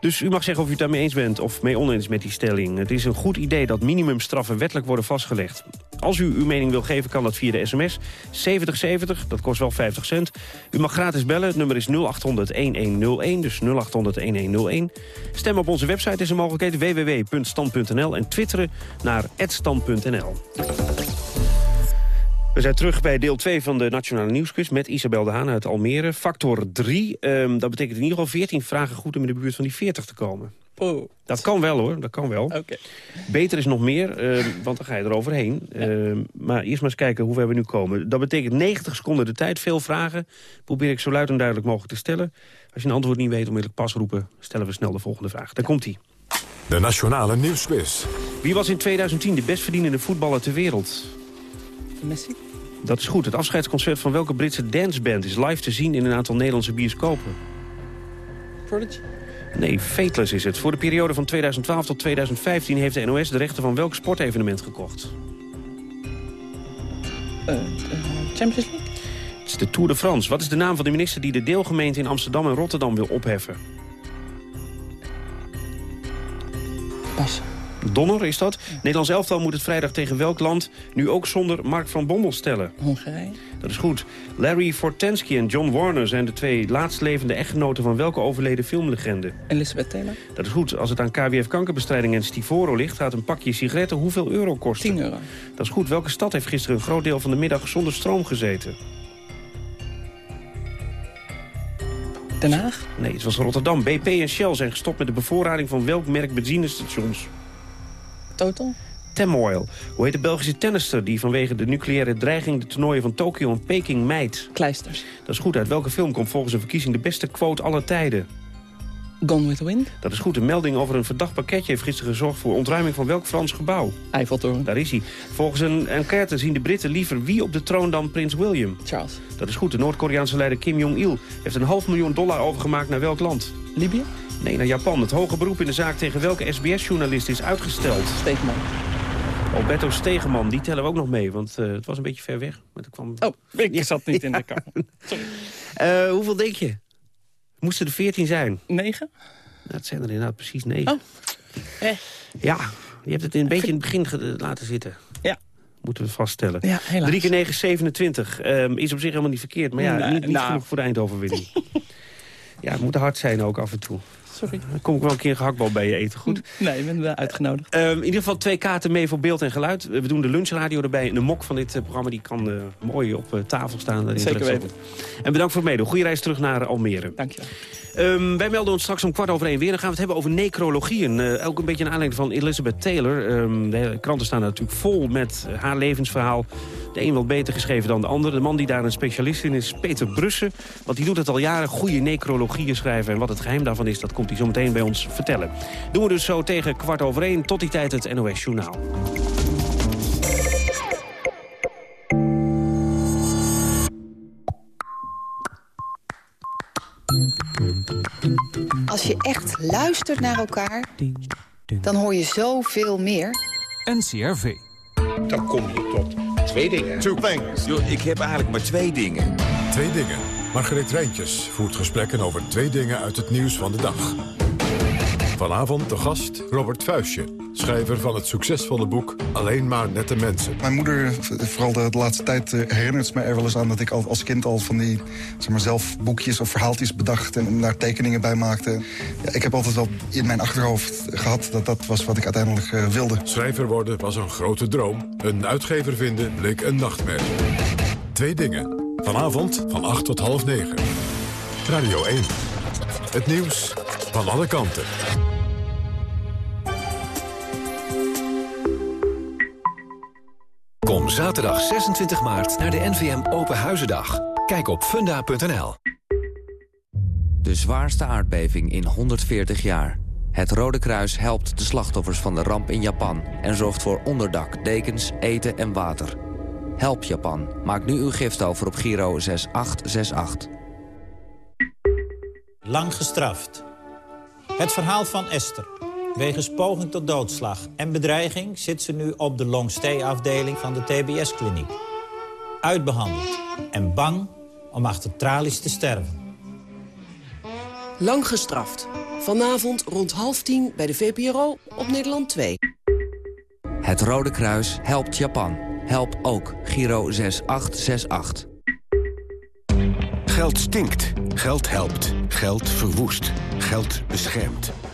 Dus u mag zeggen of u het daarmee eens bent of mee oneens met die stelling. Het is een goed idee dat minimumstraffen wettelijk worden vastgelegd. Als u uw mening wil geven, kan dat via de sms 7070, dat kost wel 50 cent. U mag gratis bellen, het nummer is 0800-1101, dus 0800-1101. Stem op onze website is een mogelijkheid, www.stand.nl... en twitteren naar @stand.nl. We zijn terug bij deel 2 van de Nationale Nieuwsquiz... met Isabel de Haan uit Almere. Factor 3, ehm, dat betekent in ieder geval 14 vragen goed... om in de buurt van die 40 te komen. Oh. Dat kan wel hoor, dat kan wel. Oké. Beter is nog meer, ehm, want dan ga je eroverheen. Ehm, maar eerst maar eens kijken hoe ver we nu komen. Dat betekent 90 seconden de tijd, veel vragen. Probeer ik zo luid en duidelijk mogelijk te stellen. Als je een antwoord niet weet, onmiddellijk pas roepen... stellen we snel de volgende vraag. Daar komt hij. De Nationale Nieuwsquiz. Wie was in 2010 de best verdienende voetballer ter wereld? Messi? Dat is goed. Het afscheidsconcert van welke Britse danceband is live te zien in een aantal Nederlandse bioscopen? Prodigy? Nee, Fateless is het. Voor de periode van 2012 tot 2015 heeft de NOS de rechten van welk sportevenement gekocht? Uh, Champions League? Het is de Tour de France. Wat is de naam van de minister die de deelgemeente in Amsterdam en Rotterdam wil opheffen? Pas. Donner is dat. Nederlands elftal moet het vrijdag tegen welk land nu ook zonder Mark van Bommel stellen? Hongarije. Dat is goed. Larry Fortensky en John Warner zijn de twee laatst levende echtgenoten van welke overleden filmlegende? Elizabeth Taylor. Dat is goed. Als het aan KWF kankerbestrijding en Stivoro ligt, gaat een pakje sigaretten hoeveel euro kosten? 10 euro. Dat is goed. Welke stad heeft gisteren een groot deel van de middag zonder stroom gezeten? Den Haag? Nee, het was Rotterdam. BP en Shell zijn gestopt met de bevoorrading van welk merk benzinestations? Total? Temoil. Hoe heet de Belgische tennister die vanwege de nucleaire dreiging... de toernooien van Tokio en Peking mijt? Kleisters. Dat is goed. Uit welke film komt volgens een verkiezing de beste quote aller tijden? Gone with the Wind? Dat is goed. Een melding over een verdacht pakketje heeft gisteren gezorgd... voor ontruiming van welk Frans gebouw? Eiffeltoren. Daar is hij. Volgens een enquête zien de Britten liever wie op de troon dan prins William? Charles. Dat is goed. De Noord-Koreaanse leider Kim Jong-il heeft een half miljoen dollar overgemaakt naar welk land? Libië? Nee, naar Japan. Het hoge beroep in de zaak tegen welke SBS-journalist is uitgesteld? Steegman. Alberto Stegeman, die tellen we ook nog mee, want uh, het was een beetje ver weg. Maar er kwam... Oh, ik ja. zat niet in de kamer. Sorry. Uh, hoeveel denk je? Moesten er 14 zijn? 9? Nou, het zijn er inderdaad precies 9. Oh. Eh. Ja, je hebt het een beetje in het begin laten zitten. Ja. Moeten we vaststellen. Ja, helaas. 3 keer 9 27. Um, is op zich helemaal niet verkeerd, maar ja, nee, niet, niet nou. genoeg voor de eindoverwinning. ja, het moet hard zijn ook af en toe. Sorry. Dan kom ik wel een keer een gehaktbal bij je eten, goed? Nee, je bent wel uitgenodigd. Um, in ieder geval twee kaarten mee voor beeld en geluid. We doen de lunchradio erbij. En de mok van dit uh, programma die kan uh, mooi op tafel staan. Dat Zeker weten. En bedankt voor het meedoen. Goeie reis terug naar Almere. Dank je um, wij melden ons straks om kwart over één weer. Dan gaan we het hebben over necrologieën. Ook een beetje een aanleiding van Elizabeth Taylor. Um, de kranten staan natuurlijk vol met haar levensverhaal. De een wel beter geschreven dan de ander. De man die daar een specialist in is, Peter Brussen. Want die doet het al jaren, goede necrologieën schrijven. En wat het geheim daarvan is, dat komt hij zo meteen bij ons vertellen. Doen we dus zo tegen kwart over één. Tot die tijd het NOS Journaal. Als je echt luistert naar elkaar, dan hoor je zoveel meer. NCRV. Dan kom je tot twee dingen. Two things. Yo, ik heb eigenlijk maar twee dingen. Twee dingen. Margreet Rijntjes voert gesprekken over twee dingen uit het nieuws van de dag. Vanavond de gast Robert Vuistje, schrijver van het succesvolle boek Alleen maar nette mensen. Mijn moeder, vooral de, de laatste tijd, uh, herinnert me er wel eens aan... dat ik al, als kind al van die zeg maar, zelf boekjes of verhaaltjes bedacht... en daar tekeningen bij maakte. Ja, ik heb altijd wel in mijn achterhoofd gehad dat dat was wat ik uiteindelijk uh, wilde. Schrijver worden was een grote droom. Een uitgever vinden bleek een nachtmerrie. Twee dingen. Vanavond van 8 tot half 9. Radio 1. Het nieuws van alle kanten. Kom zaterdag 26 maart naar de NVM Open Huizendag. Kijk op funda.nl. De zwaarste aardbeving in 140 jaar. Het Rode Kruis helpt de slachtoffers van de ramp in Japan... en zorgt voor onderdak, dekens, eten en water. Help Japan. Maak nu uw gift over op Giro 6868. Lang gestraft. Het verhaal van Esther. Wegens poging tot doodslag en bedreiging zit ze nu op de long-stay-afdeling van de TBS-kliniek. Uitbehandeld en bang om achter tralies te sterven. Lang gestraft. Vanavond rond half tien bij de VPRO op Nederland 2. Het Rode Kruis helpt Japan. Help ook. Giro 6868. Geld stinkt. Geld helpt. Geld verwoest. Geld beschermt.